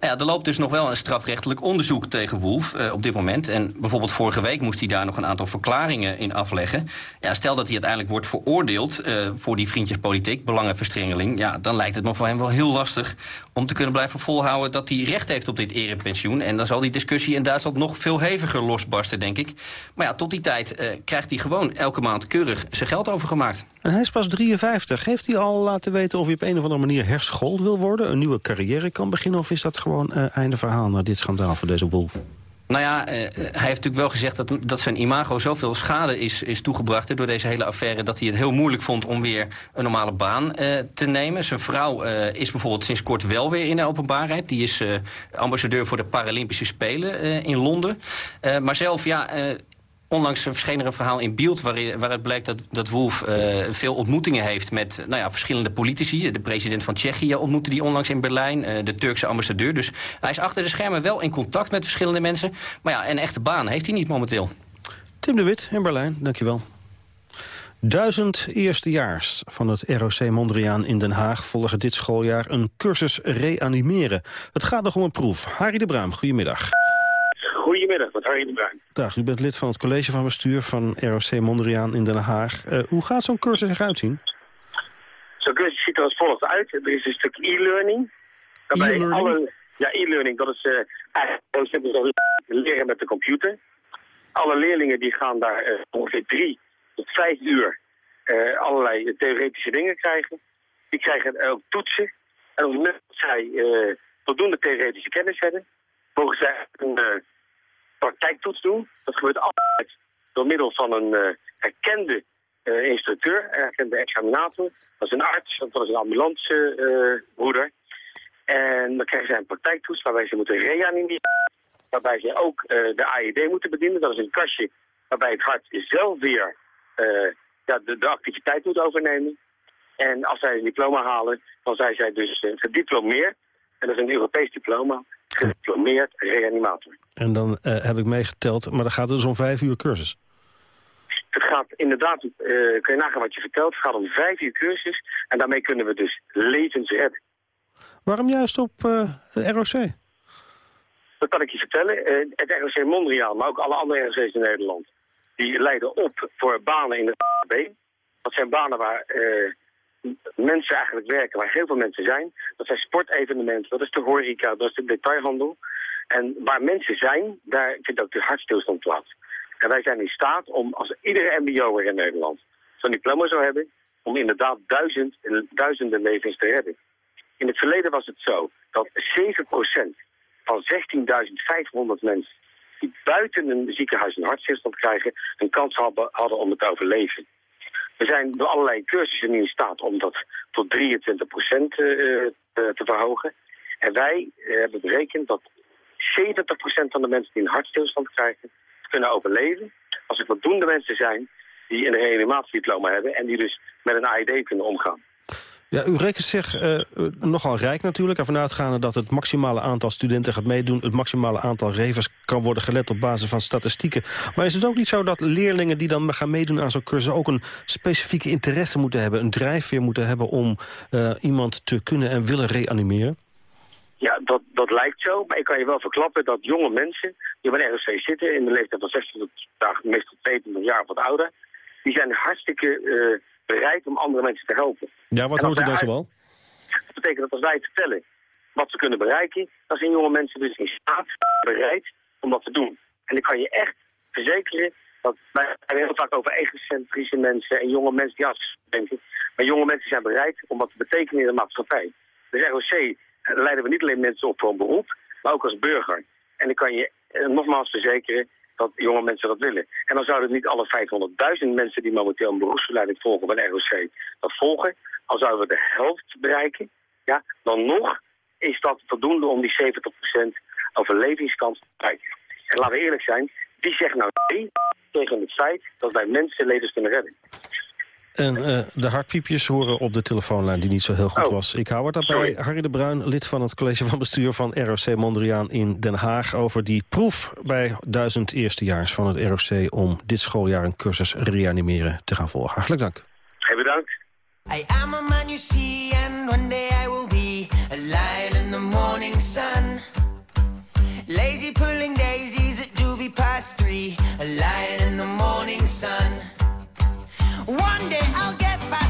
Speaker 10: Nou ja, er loopt dus nog wel een strafrechtelijk onderzoek tegen Wolf uh, op dit moment. En bijvoorbeeld vorige week moest hij daar nog een aantal verklaringen in afleggen. Ja, stel dat hij uiteindelijk wordt veroordeeld uh, voor die vriendjespolitiek, belangenverstrengeling... Ja, dan lijkt het me voor hem wel heel lastig om te kunnen blijven volhouden... dat hij recht heeft op dit erepensioen. En dan zal die discussie in Duitsland nog veel heviger losbarsten, denk ik. Maar ja, tot die tijd krijgt hij gewoon elke maand keurig zijn geld overgemaakt.
Speaker 6: En hij is pas 53. Heeft hij al laten weten of hij op een of andere manier herschoold wil worden... een nieuwe carrière kan beginnen? Of is dat gewoon uh, einde verhaal naar dit schandaal voor deze Wolf?
Speaker 10: Nou ja, uh, hij heeft natuurlijk wel gezegd dat, dat zijn imago zoveel schade is, is toegebracht door deze hele affaire... dat hij het heel moeilijk vond om weer een normale baan uh, te nemen. Zijn vrouw is bijvoorbeeld sinds kort wel weer in de openbaarheid. Die is ambassadeur voor de Paralympische Spelen in Londen. maar zelf, ja Onlangs verscheen er een verhaal in Beeld waarin, waaruit blijkt dat, dat Wolf uh, veel ontmoetingen heeft met nou ja, verschillende politici. De president van Tsjechië ontmoette die onlangs in Berlijn, uh, de Turkse ambassadeur. Dus hij is achter de schermen wel in contact met verschillende mensen. Maar ja, een echte baan heeft hij niet momenteel.
Speaker 6: Tim de Wit in Berlijn, dankjewel. Duizend eerstejaars van het ROC Mondriaan in Den Haag volgen dit schooljaar een cursus reanimeren. Het gaat nog om een proef. Harry de Braam, goedemiddag.
Speaker 11: Goedemiddag, met Harry de Bruin.
Speaker 6: Dag, u bent lid van het college van bestuur van ROC Mondriaan in Den Haag. Uh, hoe gaat zo'n cursus eruit zien?
Speaker 11: Zo'n cursus ziet er als volgt uit. Er is een stuk e-learning.
Speaker 6: E-learning? Alle,
Speaker 11: ja, e-learning, dat is uh, eigenlijk leren met de computer. Alle leerlingen die gaan daar uh, ongeveer drie tot vijf uur allerlei theoretische dingen krijgen. Die krijgen ook toetsen. En op het moment dat zij voldoende theoretische kennis hebben, mogen zij een praktijktoets doen. Dat gebeurt altijd door middel van een uh, erkende uh, instructeur, erkende examinator. Dat is een arts, dat is een ambulancebroeder. Uh, en dan krijgen zij een praktijktoets waarbij ze moeten reanimeren. Waarbij ze ook de AED moeten bedienen. Dat is een kastje waarbij het hart zelf weer de, de, activiteit moet overnemen. En als zij een diploma halen, dan zijn zij dus gediplomeerd. En dat is een Europees diploma gediplomeerd reanimator.
Speaker 6: En dan uh, heb ik meegeteld, maar dan gaat het dus om vijf uur cursus.
Speaker 11: Het gaat inderdaad, uh, kun je nagaan wat je vertelt, het gaat om vijf uur cursus. En daarmee kunnen we dus levens redden.
Speaker 6: Waarom juist op uh, ROC?
Speaker 11: Dat kan ik je vertellen. Eh, het ROC Mondriaan, maar ook alle andere ROC's in Nederland... die leiden op voor banen in het B. Dat zijn banen waar mensen eigenlijk werken, waar heel veel mensen zijn. Dat zijn sportevenementen, dat is de horeca, dat is de detailhandel. En waar mensen zijn, daar vindt ook de hartstilstand plaats. En wij zijn in staat om, als iedere mbo'er in Nederland zo'n diploma zou hebben... om inderdaad duizend, duizenden levens te redden. In het verleden was het zo dat 7% van 16.500 mensen... die buiten een ziekenhuis een hartstilstand krijgen... een kans hadden om het te overleven. We zijn door allerlei cursussen in staat om dat tot 23 procent uh, te verhogen. En wij hebben berekend dat 70 procent van de mensen die een hartstilstand krijgen... kunnen overleven als er voldoende mensen zijn die een reanimatiediploma hebben... en die dus met een AED kunnen omgaan.
Speaker 6: Ja, u rekent zich uh, nogal rijk natuurlijk. Ervan uitgaande dat het maximale aantal studenten gaat meedoen... het maximale aantal revers kan worden gelet op basis van statistieken. Maar is het ook niet zo dat leerlingen die dan gaan meedoen aan zo'n cursus... ook een specifieke interesse moeten hebben, een drijfveer moeten hebben... om uh, iemand te kunnen en willen reanimeren?
Speaker 11: Ja, dat, dat lijkt zo. Maar ik kan je wel verklappen dat jonge mensen die bij ROC zitten... in de leeftijd van 16 tot meestal 22 jaar of wat ouder... die zijn hartstikke bereid om andere mensen te helpen.
Speaker 6: Ja, wat hoort u dan zoal?
Speaker 11: Dat betekent dat als wij vertellen wat ze kunnen bereiken, dan zijn jonge mensen dus in staat, bereid om dat te doen. En ik kan je echt verzekeren dat wij hebben heel vaak over egocentrische mensen en jonge mensen die denken. Maar jonge mensen zijn bereid om wat te betekenen in de maatschappij. Dus ROC eh, leiden we niet alleen mensen op voor een beroep, maar ook als burger. En ik kan je eh, nogmaals verzekeren dat jonge mensen dat willen. En dan zouden niet alle 500.000 mensen die momenteel een beroepsverleiding volgen bij de ROC dat volgen. Al zouden we de helft bereiken, ja, dan nog is dat voldoende om die 70% overlevingskans te bereiken. En laten we eerlijk zijn, wie zegt nou nee tegen het feit dat wij mensen levens kunnen redden?
Speaker 6: En uh, de hartpiepjes horen op de telefoonlijn die niet zo heel goed oh. was. Ik hou het daarbij. Harry de Bruin, lid van het college van bestuur van ROC Mondriaan in Den Haag... over die proef bij duizend eerstejaars van het ROC... om dit schooljaar een cursus reanimeren te gaan volgen. Hartelijk dank.
Speaker 11: Heel bedankt. I am a man you see and one day I will be a lion in the morning sun. Lazy pulling daisies at doobie past three, a lion in the morning sun.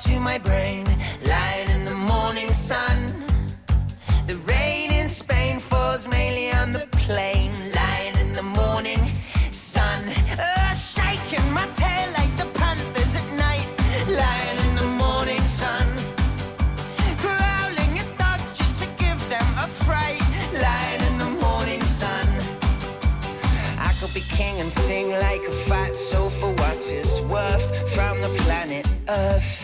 Speaker 11: to my brain, lying in the morning sun. The rain in Spain falls mainly on the plain, lying in the morning sun. Uh, shaking my tail like the panthers at night, lying in the morning sun. Growling at dogs just to give them a fright, lying in the morning sun. I could be king and sing like a fat soul for what it's worth from the planet Earth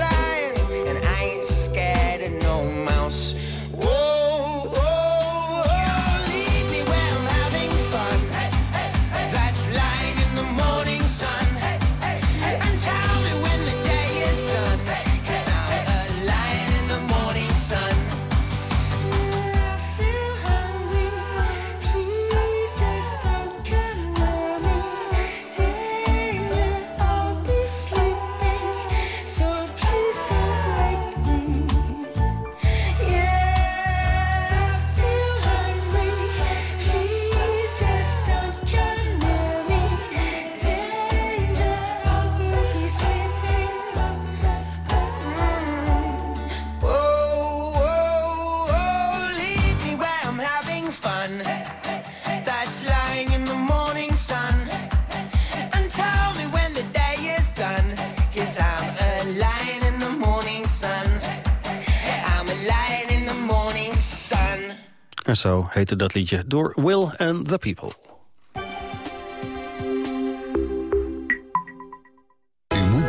Speaker 6: En zo heette dat liedje door Will and the People.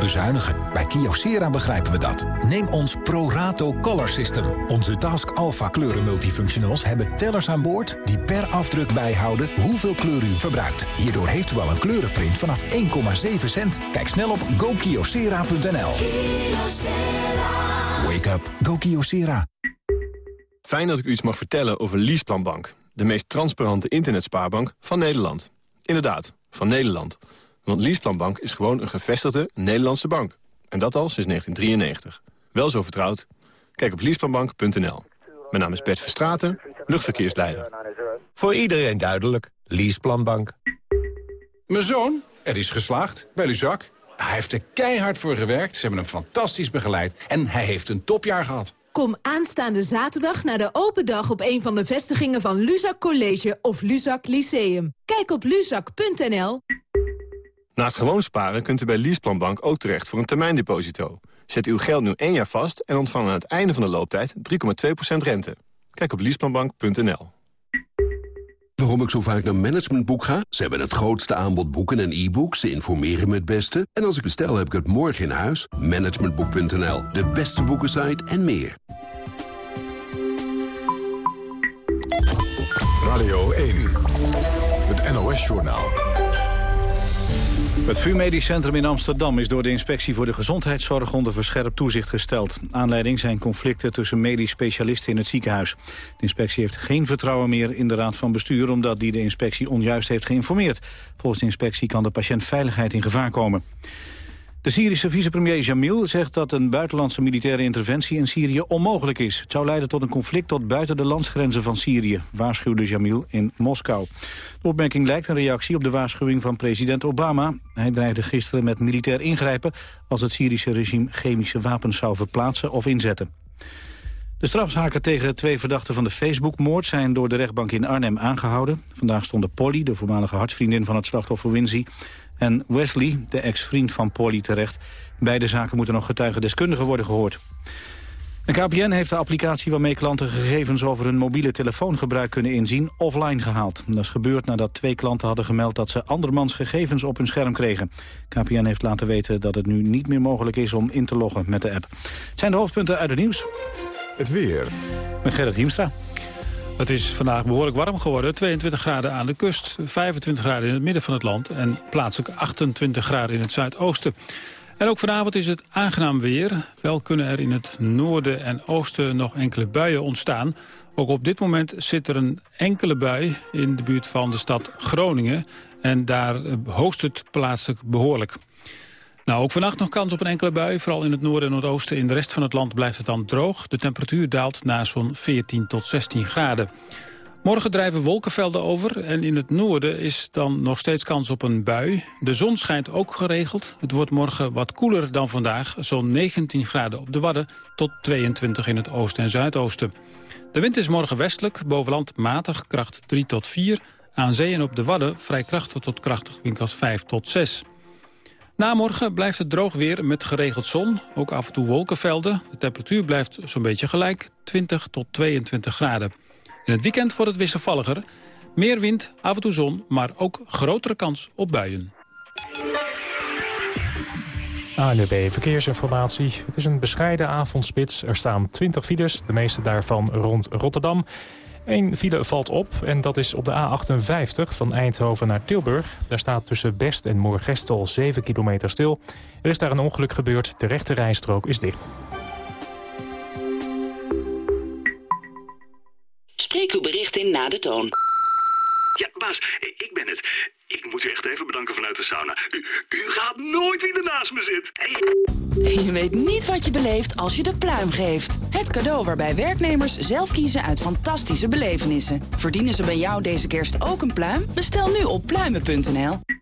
Speaker 12: bezuinigen. Bij Kyocera begrijpen we dat. Neem ons ProRato Color System. Onze Task Alpha kleuren multifunctionals hebben tellers aan boord... die per afdruk bijhouden hoeveel kleur u verbruikt. Hierdoor heeft u al een kleurenprint vanaf 1,7 cent. Kijk snel op gokyocera.nl. Wake up. Go Kyocera.
Speaker 13: Fijn dat ik u iets mag vertellen over Leaseplanbank. De meest transparante internetspaarbank van Nederland. Inderdaad, van Nederland. Want Leaseplanbank is gewoon een gevestigde Nederlandse bank. En dat al sinds 1993. Wel zo vertrouwd? Kijk op leaseplanbank.nl. Mijn naam is Bert Verstraten, luchtverkeersleider.
Speaker 14: Voor iedereen duidelijk. Leaseplanbank.
Speaker 15: Mijn zoon, er is geslaagd bij Luzak. Hij heeft er keihard voor gewerkt, ze hebben hem fantastisch begeleid... en hij heeft een topjaar gehad.
Speaker 16: Kom aanstaande zaterdag naar de open dag op een van de vestigingen van Luzak College of Luzak Lyceum. Kijk op luzak.nl.
Speaker 13: Naast gewoon sparen kunt u bij Leaseplanbank ook terecht voor een termijndeposito. Zet uw geld nu één jaar vast en ontvang aan het einde van de looptijd 3,2% rente. Kijk op leaseplanbank.nl.
Speaker 17: Waarom ik zo vaak naar Managementboek ga? Ze hebben het grootste aanbod boeken en e-books. Ze informeren me het beste. En als ik bestel, heb ik het morgen in huis. Managementboek.nl, de beste boekensite en meer.
Speaker 1: Radio 1, het NOS-journaal.
Speaker 2: Het VU Medisch Centrum in Amsterdam is door de Inspectie voor de Gezondheidszorg onder verscherpt toezicht gesteld. Aanleiding zijn conflicten tussen medisch specialisten in het ziekenhuis. De inspectie heeft geen vertrouwen meer in de Raad van Bestuur omdat die de inspectie onjuist heeft geïnformeerd. Volgens de inspectie kan de patiëntveiligheid in gevaar komen. De Syrische vicepremier Jamil zegt dat een buitenlandse militaire interventie in Syrië onmogelijk is. Het zou leiden tot een conflict tot buiten de landsgrenzen van Syrië, waarschuwde Jamil in Moskou. De opmerking lijkt een reactie op de waarschuwing van president Obama. Hij dreigde gisteren met militair ingrijpen als het Syrische regime chemische wapens zou verplaatsen of inzetten. De strafzaken tegen twee verdachten van de Facebook-moord zijn door de rechtbank in Arnhem aangehouden. Vandaag stonden Polly, de voormalige hartsvriendin van het slachtoffer Winzy, en Wesley, de ex-vriend van Polly, terecht. Beide zaken moeten nog getuigendeskundigen worden gehoord. De KPN heeft de applicatie waarmee klanten gegevens over hun mobiele telefoongebruik kunnen inzien offline gehaald. Dat is gebeurd nadat twee klanten hadden gemeld dat ze andermans gegevens op hun scherm kregen. KPN heeft laten weten dat het nu niet meer mogelijk is om in te loggen met de app. Het zijn de hoofdpunten uit het nieuws.
Speaker 1: Het weer.
Speaker 2: Met Gerrit Hiemstra.
Speaker 18: Het is vandaag behoorlijk warm geworden. 22 graden aan de kust, 25 graden in het midden van het land... en plaatselijk 28 graden in het zuidoosten. En ook vanavond is het aangenaam weer. Wel kunnen er in het noorden en oosten nog enkele buien ontstaan. Ook op dit moment zit er een enkele bui in de buurt van de stad Groningen. En daar hoost het plaatselijk behoorlijk. Nou, ook vannacht nog kans op een enkele bui. Vooral in het noorden en noordoosten. In de rest van het land blijft het dan droog. De temperatuur daalt naar zo'n 14 tot 16 graden. Morgen drijven wolkenvelden over en in het noorden is dan nog steeds kans op een bui. De zon schijnt ook geregeld. Het wordt morgen wat koeler dan vandaag. Zo'n 19 graden op de Wadden tot 22 in het oosten en zuidoosten. De wind is morgen westelijk, boven land matig, kracht 3 tot 4. Aan zee en op de Wadden vrij krachtig tot krachtig windkracht 5 tot 6. Na morgen blijft het droog weer met geregeld zon. Ook af en toe wolkenvelden. De temperatuur blijft zo'n beetje gelijk. 20 tot 22 graden. In het weekend wordt het wisselvalliger. Meer wind, af en toe zon, maar ook grotere kans op buien.
Speaker 3: ANB Verkeersinformatie. Het is een bescheiden avondspits. Er staan 20 files, de meeste daarvan rond Rotterdam. Eén file valt op en dat is op de A58 van Eindhoven naar Tilburg. Daar staat tussen Best en Moergestel 7 kilometer stil. Er is daar een ongeluk gebeurd, de rechte rijstrook is dicht.
Speaker 19: Spreek uw bericht in na de toon.
Speaker 20: Ja, baas, ik ben het. Ik moet u echt even bedanken vanuit de sauna. U, u gaat nooit wie er naast me zit.
Speaker 19: Je weet niet wat je beleeft als je de pluim geeft. Het cadeau waarbij werknemers zelf kiezen uit fantastische belevenissen. Verdienen ze bij jou deze kerst ook een pluim? Bestel nu op pluimen.nl.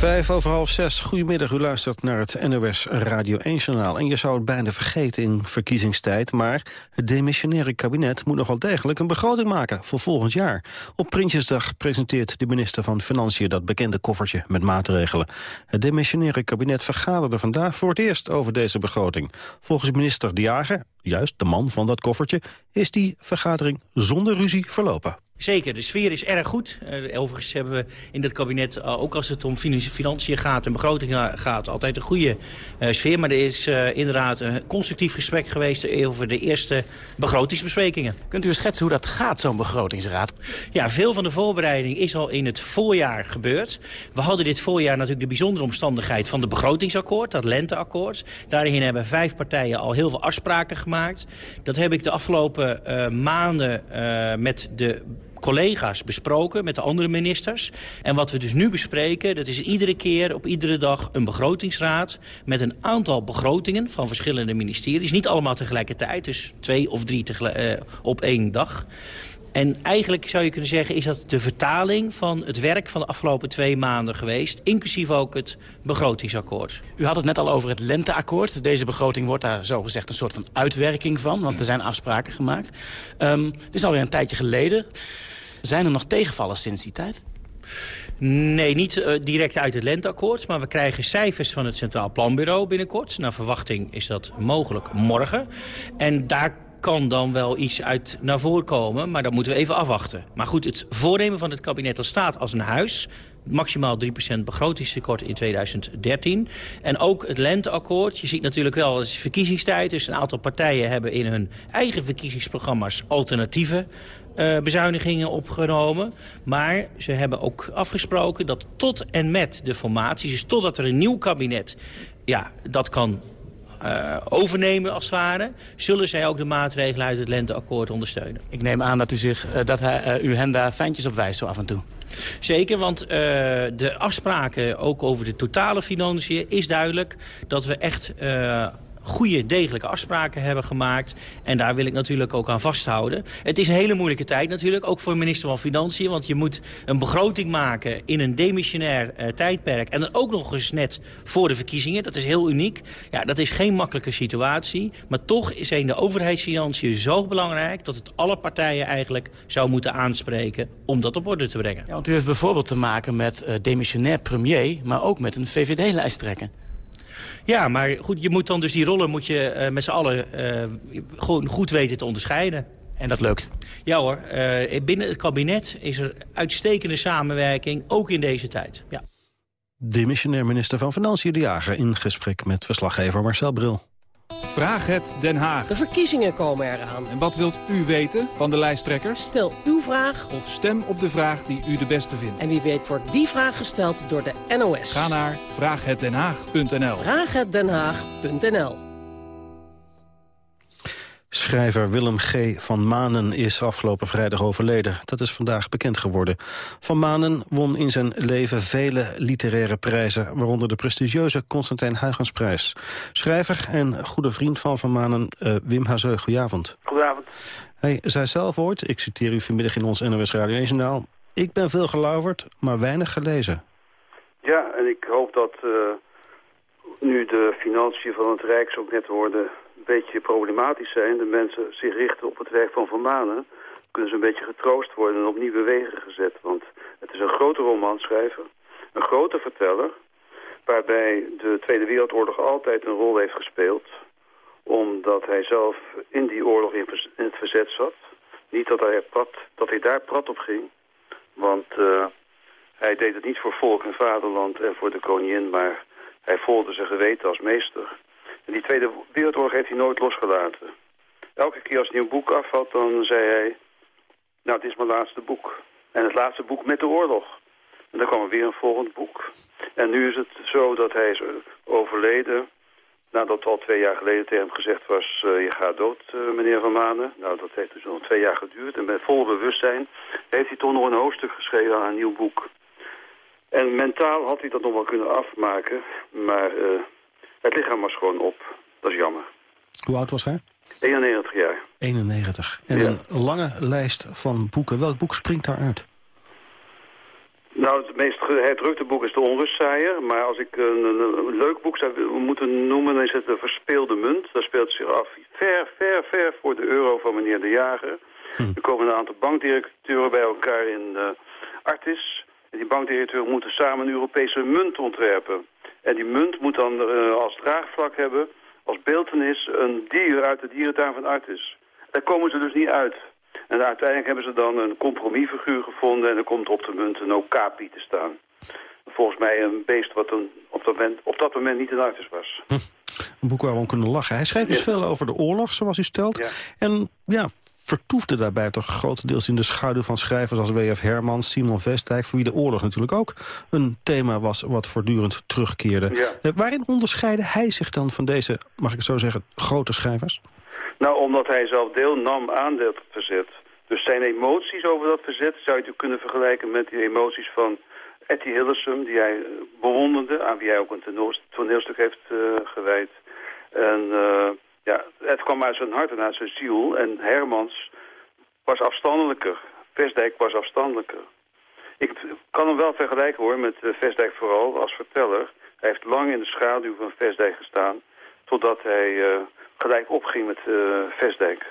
Speaker 6: Vijf over half zes. Goedemiddag, u luistert naar het NOS Radio 1-journaal. En je zou het bijna vergeten in verkiezingstijd... maar het demissionaire kabinet moet nog wel degelijk een begroting maken voor volgend jaar. Op Prinsjesdag presenteert de minister van Financiën dat bekende koffertje met maatregelen. Het demissionaire kabinet vergaderde vandaag voor het eerst over deze begroting. Volgens minister De Jager, juist de man van dat koffertje... is die vergadering zonder ruzie verlopen.
Speaker 21: Zeker, de sfeer is erg goed. Uh, overigens hebben we in dit kabinet, uh, ook als het om financiën gaat en begrotingen gaat, altijd een goede uh, sfeer. Maar er is inderdaad een constructief gesprek geweest over de eerste begrotingsbesprekingen.
Speaker 7: Kunt u schetsen hoe dat gaat, zo'n begrotingsraad?
Speaker 21: Ja, veel van de voorbereiding is al in het voorjaar gebeurd. We hadden dit voorjaar natuurlijk de bijzondere omstandigheid van de begrotingsakkoord, dat lenteakkoord. Daarin hebben vijf partijen al heel veel afspraken gemaakt. Dat heb ik de afgelopen maanden met de collega's besproken met de andere ministers. En wat we dus nu bespreken, dat is iedere keer op iedere dag een begrotingsraad... met een aantal begrotingen van verschillende ministeries. Niet allemaal tegelijkertijd, dus twee of drie uh, op één dag. En eigenlijk zou je kunnen zeggen, is dat de vertaling van het werk van de afgelopen twee maanden geweest. Inclusief ook het begrotingsakkoord.
Speaker 7: U had het net al over het lenteakkoord. Deze begroting wordt daar zogezegd een soort van uitwerking van. Want er zijn afspraken gemaakt. Um, dit is alweer een tijdje geleden. Zijn er nog tegenvallers sinds die tijd?
Speaker 21: Nee, niet uh, direct uit het lenteakkoord. Maar we krijgen cijfers van het Centraal Planbureau binnenkort. Naar verwachting is dat mogelijk morgen. En daar kan dan wel iets uit naar voren komen, maar dat moeten we even afwachten. Maar goed, het voornemen van het kabinet dat staat als een huis maximaal 3% begrotingstekort in 2013. En ook het lenteakkoord. Je ziet natuurlijk wel, het is verkiezingstijd. Dus een aantal partijen hebben in hun eigen verkiezingsprogramma's alternatieve uh, bezuinigingen opgenomen. Maar ze hebben ook afgesproken dat tot en met de formatie... dus totdat er een nieuw kabinet ja, dat kan uh, overnemen als het ware... zullen zij ook de maatregelen uit het lenteakkoord ondersteunen.
Speaker 7: Ik neem aan dat u, zich, uh, dat hij, uh, u hen daar fijntjes op wijst zo af en toe.
Speaker 21: Zeker, want de afspraken ook over de totale financiën is duidelijk... dat we echt goede, degelijke afspraken hebben gemaakt. En daar wil ik natuurlijk ook aan vasthouden. Het is een hele moeilijke tijd natuurlijk, ook voor minister van Financiën. Want je moet een begroting maken in een demissionair uh, tijdperk. En dan ook nog eens net voor de verkiezingen. Dat is heel uniek. Ja, dat is geen makkelijke situatie. Maar toch zijn de overheidsfinanciën zo belangrijk... dat het alle partijen eigenlijk zou moeten aanspreken om dat op orde te brengen.
Speaker 7: Ja, want u heeft bijvoorbeeld te maken met uh, demissionair premier... maar ook met een VVD-lijsttrekker.
Speaker 21: Ja, maar goed, je moet dan dus die rollen moet je uh, met z'n allen uh, gewoon goed weten te onderscheiden.
Speaker 7: En dat lukt?
Speaker 21: Ja hoor, uh, binnen het kabinet is er uitstekende samenwerking, ook in deze tijd. Ja.
Speaker 6: Demissionair minister van Financiën De Jager in gesprek met verslaggever Marcel Bril.
Speaker 22: Vraag het Den Haag.
Speaker 23: De verkiezingen komen eraan.
Speaker 22: En wat wilt u weten van de lijsttrekkers?
Speaker 23: Stel uw vraag.
Speaker 22: Of stem op de vraag die u de beste vindt.
Speaker 23: En wie weet wordt die vraag gesteld door de NOS.
Speaker 22: Ga naar vraaghetdenhaag.nl
Speaker 23: vraaghetdenhaag.nl
Speaker 6: Schrijver Willem G. van Manen is afgelopen vrijdag overleden. Dat is vandaag bekend geworden. Van Manen won in zijn leven vele literaire prijzen... waaronder de prestigieuze Constantijn Huygensprijs. Schrijver en goede vriend van Van Manen, uh, Wim Hazeu. Goedenavond.
Speaker 24: Goedenavond.
Speaker 6: Hij zei zelf ooit, ik citeer u vanmiddag in ons NOS Radio 1 journaal... ik ben veel gelouverd, maar weinig gelezen.
Speaker 24: Ja, en ik hoop dat uh, nu de financiën van het Rijk ook net worden beetje problematisch zijn. De mensen zich richten op het werk van Van Manen. Kunnen ze een beetje getroost worden en op nieuwe wegen gezet. Want het is een grote romanschrijver. Een grote verteller. Waarbij de Tweede Wereldoorlog altijd een rol heeft gespeeld. Omdat hij zelf in die oorlog in, het verzet zat. Niet dat hij, prat, dat hij daar prat op ging. Want uh, hij deed het niet voor volk en vaderland en voor de koningin, maar hij volgde zijn geweten als meester. En die Tweede Wereldoorlog heeft hij nooit losgelaten. Elke keer als hij een boek af had, dan zei hij... Nou, het is mijn laatste boek. En het laatste boek met de oorlog. En dan kwam er weer een volgend boek. En nu is het zo dat hij is overleden... Nadat al twee jaar geleden tegen hem gezegd was... Uh, je gaat dood, uh, meneer Van Manen. Nou, dat heeft dus nog twee jaar geduurd. En met vol bewustzijn heeft hij toch nog een hoofdstuk geschreven aan een nieuw boek. En mentaal had hij dat nog wel kunnen afmaken. Maar uh, het lichaam was gewoon op. Dat is jammer.
Speaker 6: Hoe oud was hij?
Speaker 24: 91 jaar.
Speaker 6: 91. En een lange lijst van boeken. Welk boek springt daaruit?
Speaker 24: Nou, het meest herdrukte boek is De Onrustzaaier. Maar als ik een, een, leuk boek zou moeten noemen, dan is het De Verspeelde Munt. Dat speelt zich af ver, ver, ver voor de euro van meneer De Jager. Hm. Er komen een aantal bankdirecteuren bij elkaar in uh, Artis. En die bankdirecteuren moeten samen een Europese munt ontwerpen. En die munt moet dan uh, als draagvlak hebben, als beeldenis, een dier uit de dierentuin van Artis. Daar komen ze dus niet uit. En uiteindelijk hebben ze dan een compromisfiguur gevonden... en er komt op de munt een okapi te staan. Volgens mij een beest wat een, op, dat moment, op dat moment niet een artis was.
Speaker 6: Hm. Een boek waar we om kunnen lachen. Hij schrijft dus veel over de oorlog, zoals u stelt. En ja, vertoefde daarbij toch grotendeels in de schaduw van schrijvers als W.F. Hermans, Simon Vestdijk... voor wie de oorlog natuurlijk ook een thema was wat voortdurend terugkeerde. Eh, waarin onderscheidde hij zich dan van deze, mag ik zo zeggen, grote schrijvers?
Speaker 24: Nou, omdat hij zelf deelnam aan dat verzet. Dus zijn emoties over dat verzet zou je kunnen vergelijken met die emoties van Etty Hillesum, die hij eh, bewonderde, aan wie hij ook een toneelstuk heeft uh, gewijd. En uh, ja, het kwam uit zijn hart en uit zijn ziel. En Hermans was afstandelijker. Vestdijk was afstandelijker. Ik kan hem wel vergelijken hoor met Vestdijk vooral als verteller. Hij heeft lang in de schaduw van Vestdijk gestaan, totdat hij gelijk opging met Vestdijk.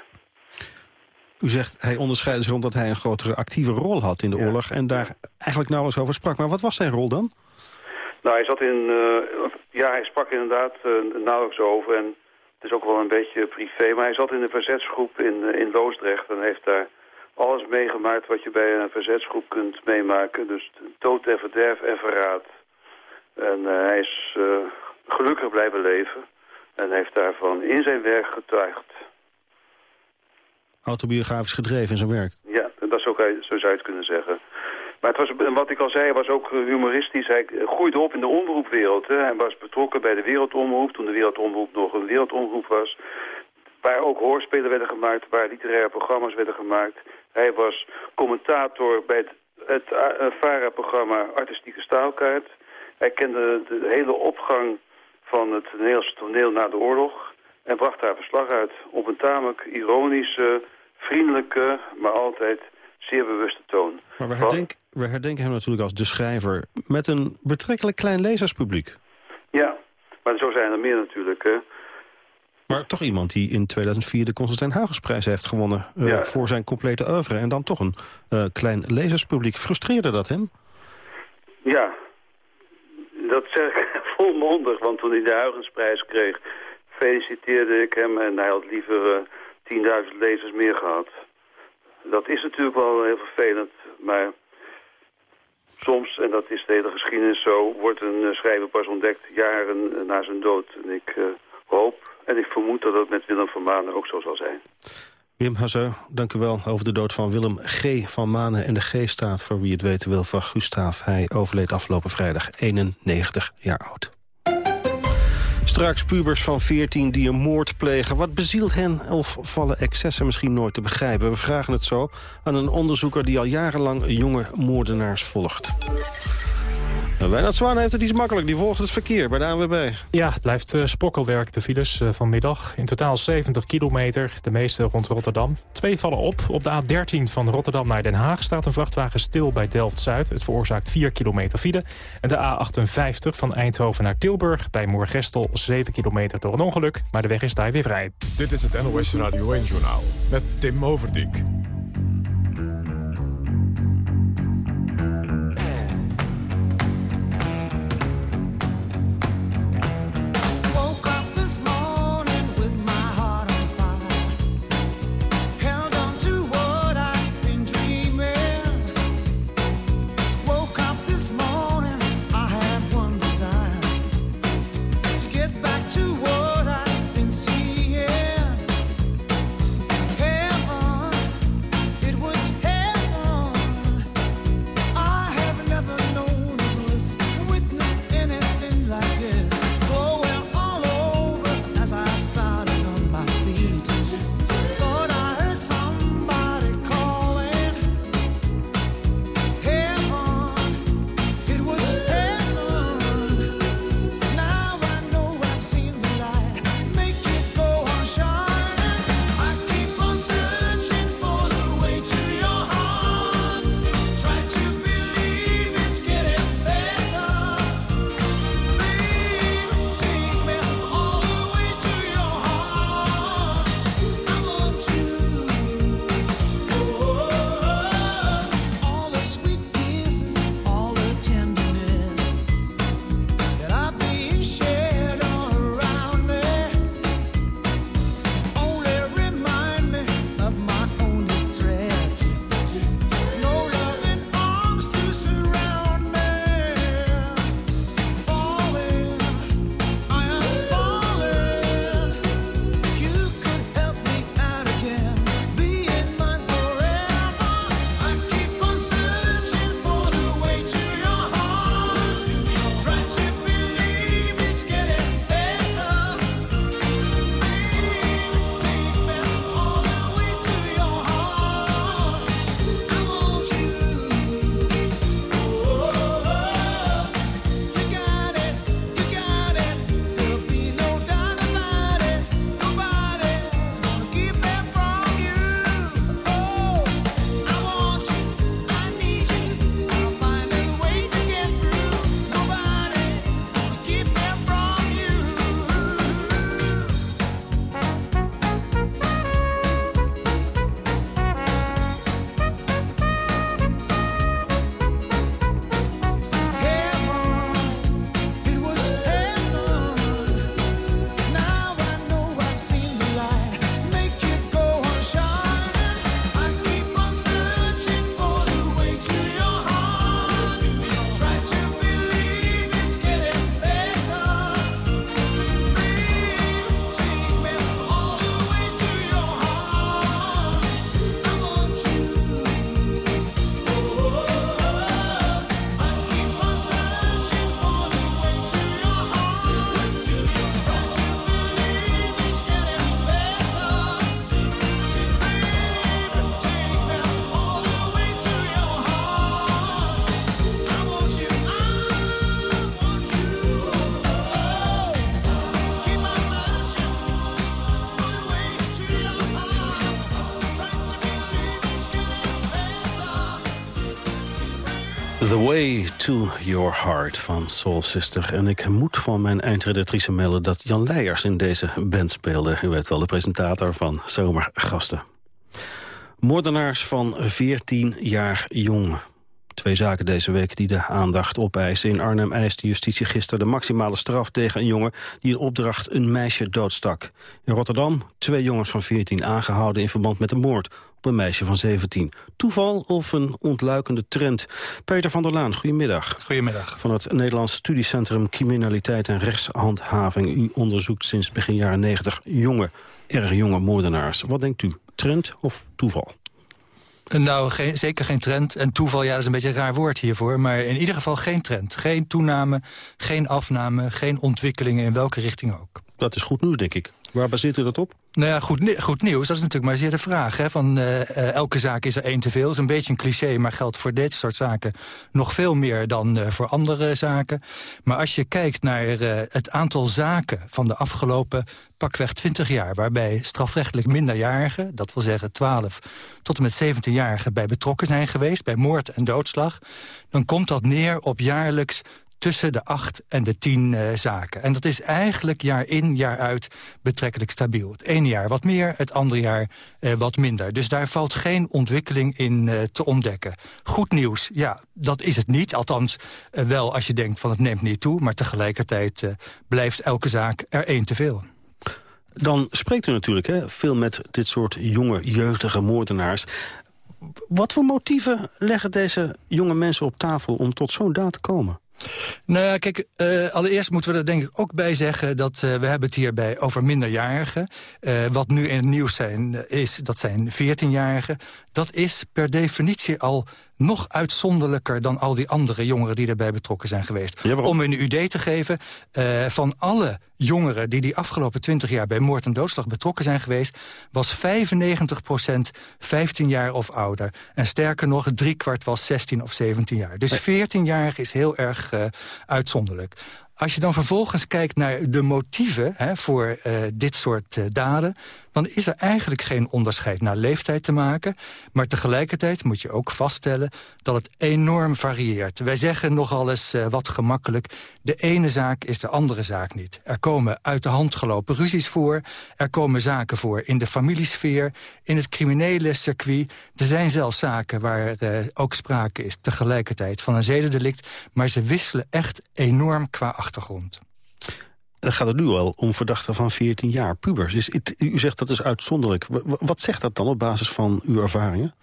Speaker 6: U zegt, hij onderscheidde zich omdat hij een grotere actieve rol had in de oorlog... en daar eigenlijk nauwelijks over sprak. Maar wat was zijn rol dan?
Speaker 24: Nou, hij zat in... Uh, ja, hij sprak inderdaad uh, nauwelijks over. En het is ook wel een beetje privé. Maar hij zat in een verzetsgroep in, uh, in Loosdrecht... en heeft daar alles meegemaakt wat je bij een verzetsgroep kunt meemaken. Dus dood en verderf en verraad. En hij is gelukkig blijven leven... en heeft daarvan in zijn werk getuigd
Speaker 6: autobiografisch gedreven in zijn werk.
Speaker 24: Ja, dat is ook, zo zou je het kunnen zeggen. Maar het was, wat ik al zei, was ook humoristisch. Hij groeide op in de omroepwereld. Hè. Hij was betrokken bij de Wereldomroep, toen de Wereldomroep nog een Wereldomroep was. Waar ook hoorspelen werden gemaakt, waar literaire programma's werden gemaakt. Hij was commentator bij het, het uh, VARA-programma Artistieke Staalkaart. Hij kende de hele opgang van het Nederlandse toneel na de oorlog en bracht daar verslag uit op een tamelijk ironische, vriendelijke, maar altijd zeer bewuste toon.
Speaker 6: Maar we, herdenk, we herdenken hem natuurlijk als de schrijver met een betrekkelijk klein lezerspubliek.
Speaker 24: Ja, maar zo zijn er meer natuurlijk. Hè.
Speaker 6: Maar toch iemand die in 2004 de Constantijn Huygensprijs heeft gewonnen... Uh, voor zijn complete oeuvre. En dan toch een uh, klein lezerspubliek. Frustreerde dat hem?
Speaker 24: Ja, dat zeg ik volmondig. Want toen hij de Huygensprijs kreeg feliciteerde ik hem en hij had liever uh, eh, 10.000 lezers meer gehad. Dat is natuurlijk wel heel vervelend, maar soms, en dat is de hele geschiedenis zo, wordt een uh, schrijver pas ontdekt jaren uh, na zijn dood. En ik hoop en ik vermoed dat het met Willem van Manen ook zo zal zijn.
Speaker 6: Wim Hazeu, dank u wel over de dood van Willem G. van Manen. En de G staat, voor wie het weten wil, van Gustaaf. Hij overleed afgelopen vrijdag 91 jaar oud. Straks pubers van 14 die een moord plegen. Wat bezielt hen of vallen excessen misschien nooit te begrijpen? We vragen het zo aan een onderzoeker die al jarenlang jonge moordenaars volgt. Wijnand Zwaan heeft het iets makkelijk. Die volgt het verkeer bij de ANWB.
Speaker 3: Ja, het blijft uh, spokkelwerk, de files uh, vanmiddag. In totaal 70 kilometer, de meeste rond Rotterdam. Twee vallen op. Op de A13 van Rotterdam naar Den Haag staat een vrachtwagen stil bij Delft-Zuid. Het veroorzaakt 4 kilometer file. En de A58 van Eindhoven naar Tilburg bij Moergestel 7 kilometer door een ongeluk. Maar de weg is daar weer vrij.
Speaker 1: Dit is het NOS Radio 1-journaal met Tim Overdijk.
Speaker 6: To Your Heart van Soul Sister. En ik moet van mijn eindredactrice melden dat Jan Leijers in deze band speelde. U weet wel, de presentator van Zomergasten. Moordenaars van 14 jaar jong. Twee zaken deze week die de aandacht opeisen. In Arnhem eiste justitie gisteren de maximale straf tegen een jongen... die in opdracht een meisje doodstak. In Rotterdam twee jongens van 14 aangehouden in verband met de moord op een meisje van 17. Toeval of een ontluikende trend? Peter van der Laan, goedemiddag.
Speaker 25: Goedemiddag.
Speaker 6: Van het Nederlands Studiecentrum Criminaliteit en Rechtshandhaving. U onderzoekt sinds begin jaren 90 jonge, erg jonge moordenaars. Wat denkt u, trend of toeval?
Speaker 25: Nou, geen, zeker geen trend. En toeval, ja, dat is een beetje een raar woord hiervoor. Maar in ieder geval geen trend. Geen toename, geen afname, geen ontwikkelingen in welke richting ook.
Speaker 6: Dat is goed nieuws, denk ik. Waar baseert u dat op?
Speaker 25: Nou ja, goed, goed nieuws, dat is natuurlijk maar zeer de vraag. Hè, van, uh, elke zaak is er één te veel. Dat is een beetje een cliché, maar geldt voor dit soort zaken... nog veel meer dan uh, voor andere zaken. Maar als je kijkt naar het aantal zaken van de afgelopen pakweg 20 jaar... waarbij strafrechtelijk minderjarigen, dat wil zeggen 12 tot en met 17-jarigen... bij betrokken zijn geweest, bij moord en doodslag... dan komt dat neer op jaarlijks tussen de acht en de tien uh, zaken. En dat is eigenlijk jaar in, jaar uit betrekkelijk stabiel. Het ene jaar wat meer, het andere jaar uh, wat minder. Dus daar valt geen ontwikkeling in uh, te ontdekken. Goed nieuws, ja, dat is het niet. Althans, wel als je denkt van het neemt niet toe... maar tegelijkertijd blijft elke zaak er één te veel.
Speaker 6: Dan spreekt u natuurlijk hè, veel met dit soort jonge, jeugdige moordenaars. Wat voor motieven leggen deze jonge mensen op tafel om tot zo'n daad te komen?
Speaker 25: Nou ja, kijk, uh, allereerst moeten we er denk ik ook bij zeggen... dat uh, we hebben het hierbij over minderjarigen. Uh, wat nu in het nieuws zijn, is, dat zijn 14-jarigen. Dat is per definitie al nog uitzonderlijker dan al die andere jongeren die daarbij betrokken zijn geweest. Ja, Om een idee te geven, uh, van alle jongeren die die afgelopen 20 jaar bij moord en doodslag betrokken zijn geweest, was 95% 15 jaar of ouder. En sterker nog, driekwart was 16 of 17 jaar. Dus 14-jarig is heel erg uh, uitzonderlijk. Als je dan vervolgens kijkt naar de motieven hè, voor uh, dit soort uh, daden... dan is er eigenlijk geen onderscheid naar leeftijd te maken. Maar tegelijkertijd moet je ook vaststellen dat het enorm varieert. Wij zeggen nogal eens uh, wat gemakkelijk... de ene zaak is de andere zaak niet. Er komen uit de hand gelopen ruzies voor. Er komen zaken voor in de familiesfeer, in het criminele circuit. Er zijn zelfs zaken waar ook sprake is tegelijkertijd van een zedendelict. Maar ze wisselen echt enorm qua achtergrond.
Speaker 6: Dan gaat het nu al om verdachten van 14 jaar, pubers. Het, u zegt dat is uitzonderlijk. Wat zegt dat dan op basis van uw ervaringen?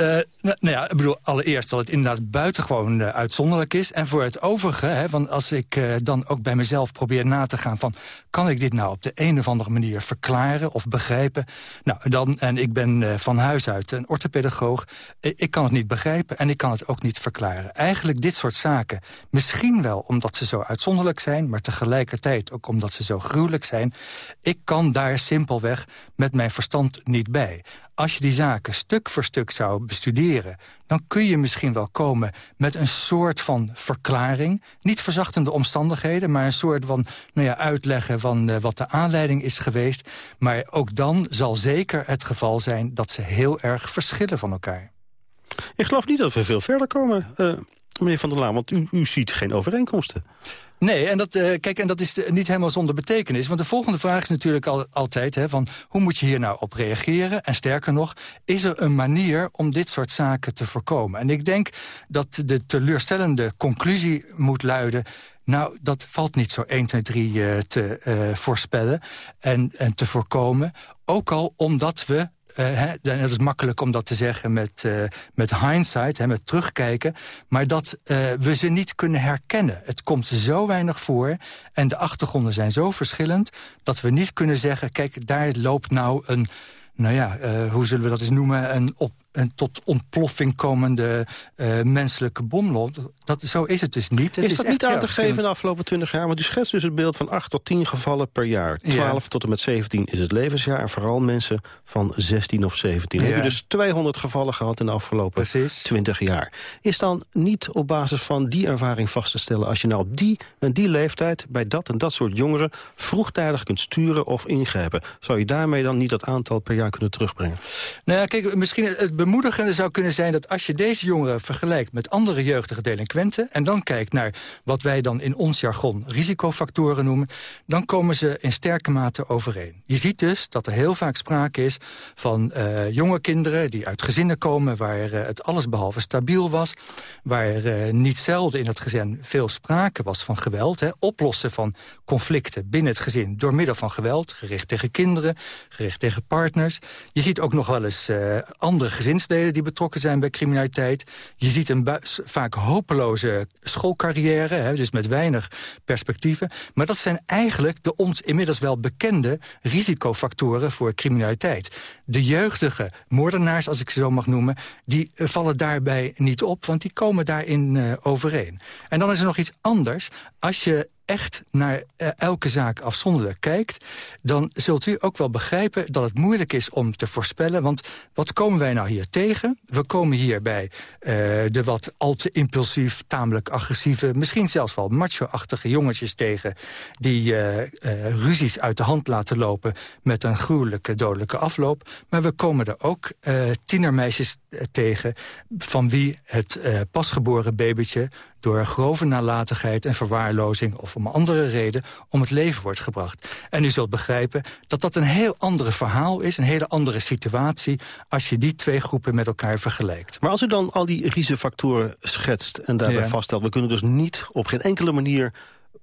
Speaker 25: Uh, nou, nou, ja, ik bedoel, allereerst dat het inderdaad buitengewoon uh, uitzonderlijk is. En voor het overige, hè, als ik uh, dan ook bij mezelf probeer na te gaan... van kan ik dit nou op de een of andere manier verklaren of begrijpen? Nou, dan, en ik ben van huis uit een orthopedagoog. Ik kan het niet begrijpen en ik kan het ook niet verklaren. Eigenlijk dit soort zaken, misschien wel omdat ze zo uitzonderlijk zijn... maar tegelijkertijd ook omdat ze zo gruwelijk zijn... ik kan daar simpelweg met mijn verstand niet bij als je die zaken stuk voor stuk zou bestuderen... dan kun je misschien wel komen met een soort van verklaring. Niet verzachtende omstandigheden, maar een soort van nou ja, uitleggen... van uh, wat de aanleiding is geweest. Maar ook dan zal zeker het geval zijn dat ze heel erg verschillen van elkaar.
Speaker 6: Ik geloof niet dat we veel verder komen, uh, meneer Van der Laan... want u, u ziet geen overeenkomsten.
Speaker 25: Nee, en dat, uh, kijk, en dat is niet helemaal zonder betekenis. Want de volgende vraag is natuurlijk al, altijd... Hè, van, hoe moet je hier nou op reageren? En sterker nog, is er een manier om dit soort zaken te voorkomen? En ik denk dat de teleurstellende conclusie moet luiden... Nou, dat valt niet zo 1, 2, 3 uh, te uh, voorspellen en, en te voorkomen. Ook al omdat we hè, dat is makkelijk om dat te zeggen met, uh, met hindsight, hè, met terugkijken. Maar dat uh, we ze niet kunnen herkennen. Het komt zo weinig voor en de achtergronden zijn zo verschillend... dat we niet kunnen zeggen, kijk, daar loopt nou een... Nou ja, hoe zullen we dat eens noemen? Een op een tot ontploffing komende uh, menselijke bomlot. Dat, zo is het dus niet. Het
Speaker 6: is dat niet aan te geven in de afgelopen 20 jaar? Want u schetst dus het beeld van 8 tot 10 gevallen per jaar. 12 ja. tot en met 17 is het levensjaar. En vooral mensen van 16 of 17. Ja. Heb je dus 200 gevallen gehad in de afgelopen Precies. 20 jaar. Is dan niet op basis van die ervaring vast te stellen... als je nou op die en die leeftijd bij dat en dat soort jongeren... vroegtijdig kunt sturen of ingrijpen... zou je daarmee dan niet dat aantal per jaar kunnen terugbrengen?
Speaker 25: Nou ja, kijk, misschien... Het bemoedigende zou kunnen zijn dat als je deze jongeren vergelijkt met andere jeugdige delinquenten... en dan kijkt naar wat wij dan in ons jargon risicofactoren noemen... dan komen ze in sterke mate overeen. Je ziet dus dat er heel vaak sprake is van uh, jonge kinderen... die uit gezinnen komen waar uh, het allesbehalve stabiel was... waar uh, niet zelden in het gezin veel sprake was van geweld. Hè, oplossen van conflicten binnen het gezin door middel van geweld... gericht tegen kinderen, gericht tegen partners. Je ziet ook nog wel eens andere gezinsleden die betrokken zijn bij criminaliteit. Je ziet een vaak hopeloze schoolcarrière, hè, dus met weinig perspectieven. Maar dat zijn eigenlijk de ons inmiddels wel bekende risicofactoren voor criminaliteit. De jeugdige moordenaars, als ik ze zo mag noemen, die uh, vallen daarbij niet op, want die komen daarin uh, overeen. En dan is er nog iets anders. Als je echt naar uh, elke zaak afzonderlijk kijkt... dan zult u ook wel begrijpen dat het moeilijk is om te voorspellen. Want wat komen wij nou hier tegen? We komen hier bij de wat al te impulsief, tamelijk agressieve... misschien zelfs wel macho-achtige jongetjes tegen... die ruzies uit de hand laten lopen met een gruwelijke dodelijke afloop. Maar we komen er ook tienermeisjes tegen... van wie het pasgeboren babytje door grove nalatigheid en verwaarlozing... of om andere reden om het leven wordt gebracht. En u zult begrijpen dat dat een heel andere verhaal is... een hele andere situatie als je die twee groepen met elkaar vergelijkt.
Speaker 6: Maar als u dan al die risicofactoren schetst en daarbij ja. vaststelt... we kunnen dus niet op geen enkele manier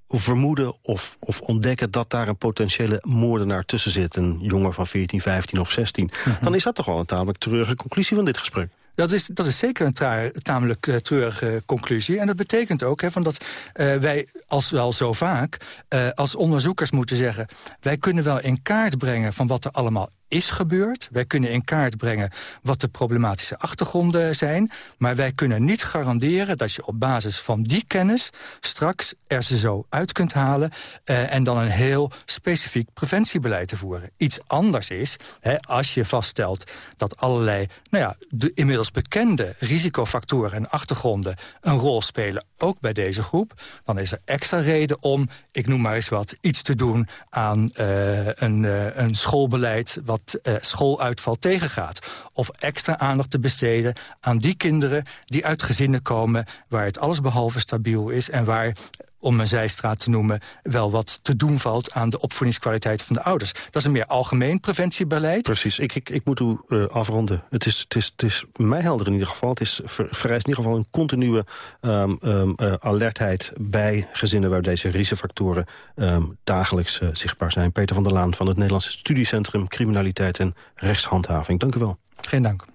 Speaker 6: vermoeden of, of ontdekken dat daar een potentiële moordenaar tussen zit. Een jongen van 14, 15 of 16. Mm -hmm. Dan is dat toch wel een tamelijk treurige conclusie van dit gesprek.
Speaker 25: Dat is, dat is zeker een tamelijk uh, treurige conclusie. En dat betekent ook hè, van dat uh, wij, als wel zo vaak, uh, als onderzoekers moeten zeggen... wij kunnen wel in kaart brengen van wat er allemaal is gebeurd. Wij kunnen in kaart brengen wat de problematische achtergronden zijn. Maar wij kunnen niet garanderen dat je op basis van die kennis... straks er ze zo uit kunt halen... Uh, en dan een heel specifiek preventiebeleid te voeren. Iets anders is, hè, als je vaststelt dat allerlei... nou ja, de inmiddels bekende risicofactoren en achtergronden... een rol spelen, ook bij deze groep... dan is er extra reden om, ik noem maar eens wat... iets te doen aan uh, een, uh, een schoolbeleid... wat uh, schooluitval tegengaat. Of extra aandacht te besteden aan die kinderen die uit gezinnen komen... waar het allesbehalve stabiel is en waar om een zijstraat te noemen, wel wat te doen valt aan de opvoedingskwaliteit van de ouders. Dat is een meer algemeen preventiebeleid.
Speaker 6: Precies, ik, ik, ik moet u uh, afronden. Het is, het, is, het is mij helder in ieder geval. Het is, vereist in ieder geval een continue um, um, uh, alertheid bij gezinnen waar deze risicofactoren um, dagelijks uh, zichtbaar zijn. Peter van der Laan van het Nederlandse Studiecentrum Criminaliteit en Rechtshandhaving. Dank u wel.
Speaker 25: Geen dank.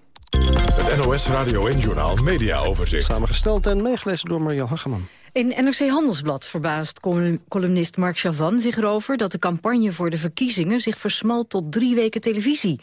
Speaker 1: Het NOS Radio en Journaal Media Overzicht.
Speaker 6: Samengesteld en meegelezen door Marjan Hageman.
Speaker 26: In NRC Handelsblad verbaast columnist Mark Chavan zich erover... dat de campagne voor de verkiezingen zich versmalt tot drie weken televisie.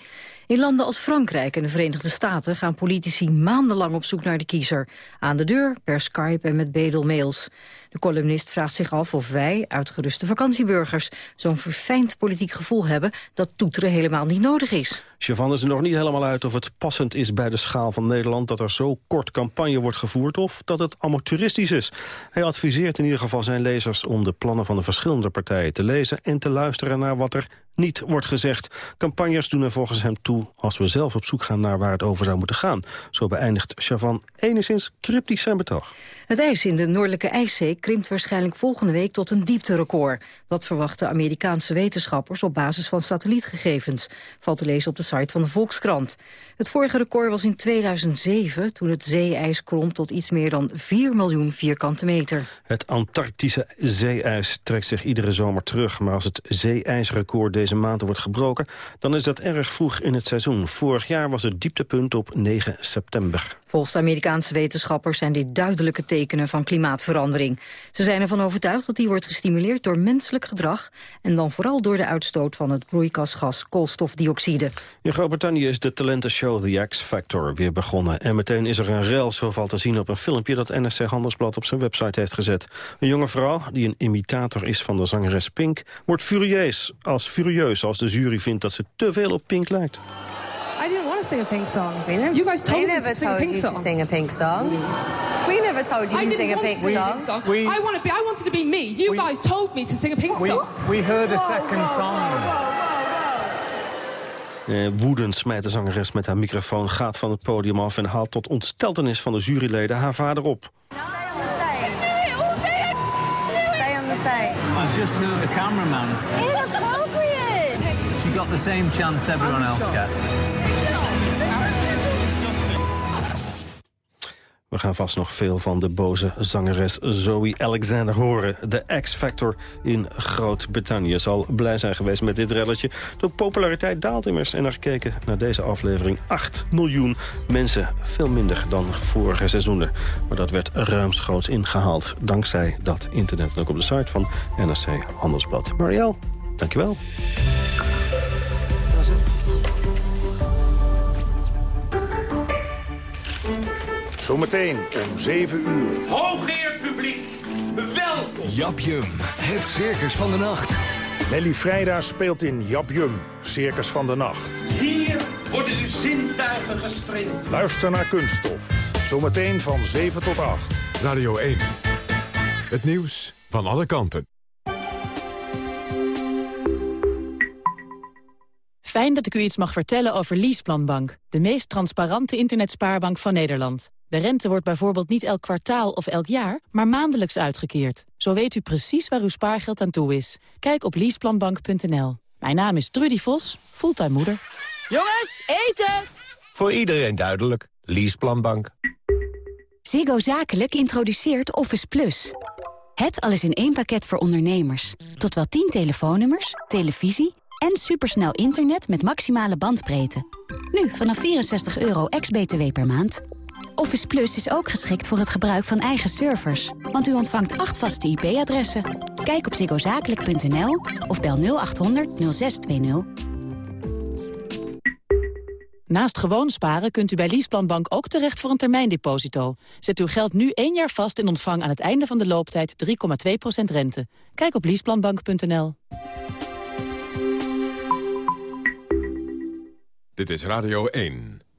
Speaker 26: In landen als Frankrijk en de Verenigde Staten gaan politici maandenlang op zoek naar de kiezer. Aan de deur, per Skype en met bedelmails. De columnist vraagt zich af of wij, uitgeruste vakantieburgers... zo'n verfijnd politiek gevoel hebben dat toeteren helemaal niet nodig is.
Speaker 6: Chavan is er nog niet helemaal uit of het passend is bij de schaal van Nederland... dat er zo kort campagne wordt gevoerd of dat het amateuristisch is. Hij adviseert in ieder geval zijn lezers om de plannen van de verschillende partijen te lezen... en te luisteren naar wat er niet wordt gezegd. Campagnes doen er volgens hem toe als we zelf op zoek gaan naar waar het over zou moeten gaan. Zo beëindigt Chavan enigszins cryptisch zijn betoog.
Speaker 26: Het ijs in de Noordelijke IJszee krimpt waarschijnlijk volgende week tot een diepterecord. Dat verwachten Amerikaanse wetenschappers op basis van satellietgegevens. Valt te lezen op de site van de Volkskrant. Het vorige record was in 2007, toen het zeeijs kromp tot iets meer dan 4 miljoen vierkante meter.
Speaker 6: Het Antarctische zeeijs trekt zich iedere zomer terug. Maar als het zeeijsrecord deze maand wordt gebroken... dan is dat erg vroeg in het seizoen. Vorig jaar was het dieptepunt op 9 september.
Speaker 26: Volgens Amerikaanse wetenschappers zijn dit duidelijke tekenen van klimaatverandering. Ze zijn ervan overtuigd dat die wordt gestimuleerd door menselijk gedrag... en dan vooral door de uitstoot van het broeikasgas koolstofdioxide.
Speaker 6: In Groot-Brittannië is de talentenshow The X Factor weer begonnen. En meteen is er een rel, zo valt te zien op een filmpje... dat NSC Handelsblad op zijn website heeft gezet. Een jonge vrouw, die een imitator is van de zangeres Pink... wordt furieus als, furieus als de jury vindt dat ze te veel op Pink lijkt.
Speaker 27: I didn't want to sing a pink song. you guys told me to sing a pink song.
Speaker 28: to sing a pink song. We never told you
Speaker 27: I
Speaker 28: to sing a pink song.
Speaker 27: A pink song. We, I, want to be, I wanted to be me. You
Speaker 29: we,
Speaker 27: guys told me to sing a pink
Speaker 29: we,
Speaker 27: song.
Speaker 29: We heard a second whoa, song.
Speaker 28: Whoa,
Speaker 6: Eh, woedend smijt de zangeres met haar microfoon, gaat van het podium af... en haalt tot ontsteltenis van de juryleden haar vader op.
Speaker 28: Stay on the stage.
Speaker 29: She's just a cameraman.
Speaker 28: Inappropriate.
Speaker 29: She got the same chance everyone else gets.
Speaker 6: We gaan vast nog veel van de boze zangeres Zoe Alexander horen. De X-Factor in Groot-Brittannië zal blij zijn geweest met dit relletje. De populariteit daalt immers en naar gekeken naar deze aflevering 8 miljoen mensen. Veel minder dan vorige seizoenen. Maar dat werd ruimschoots ingehaald dankzij dat internet. En ook op de site van NRC Handelsblad. Marielle, dankjewel.
Speaker 30: Zometeen om 7 uur.
Speaker 20: Hooggeër publiek, welkom.
Speaker 30: Japjum, het circus van de nacht. Nelly Vrijda speelt in Japjum, circus van de nacht.
Speaker 20: Hier worden uw zintuigen gestreeld.
Speaker 30: Luister naar kunststof. Zometeen van 7 tot 8.
Speaker 1: Radio 1. Het nieuws van alle kanten.
Speaker 31: Fijn dat ik u iets mag vertellen over Leaseplanbank. De meest transparante internetspaarbank van Nederland. De rente wordt bijvoorbeeld niet elk kwartaal of elk jaar, maar maandelijks uitgekeerd. Zo weet u precies waar uw spaargeld aan toe is. Kijk op leaseplanbank.nl. Mijn naam is Trudy Vos, fulltime moeder.
Speaker 32: Jongens, eten!
Speaker 33: Voor iedereen duidelijk. Leaseplanbank.
Speaker 34: Ziggo Zakelijk introduceert Office Plus. Het alles in één pakket voor ondernemers. Tot wel 10 telefoonnummers, televisie en supersnel internet met maximale bandbreedte. Nu vanaf 64 euro ex-BTW per maand. Office Plus is ook geschikt voor het gebruik van eigen servers. Want u ontvangt acht vaste IP-adressen. Kijk op ziggozakelijk.nl of bel 0800 0620.
Speaker 31: Naast gewoon sparen kunt u bij Leaseplanbank ook terecht voor een termijndeposito. Zet uw geld nu één jaar vast en ontvang aan het einde van de looptijd 3,2% rente. Kijk op leaseplanbank.nl.
Speaker 1: Dit is Radio 1.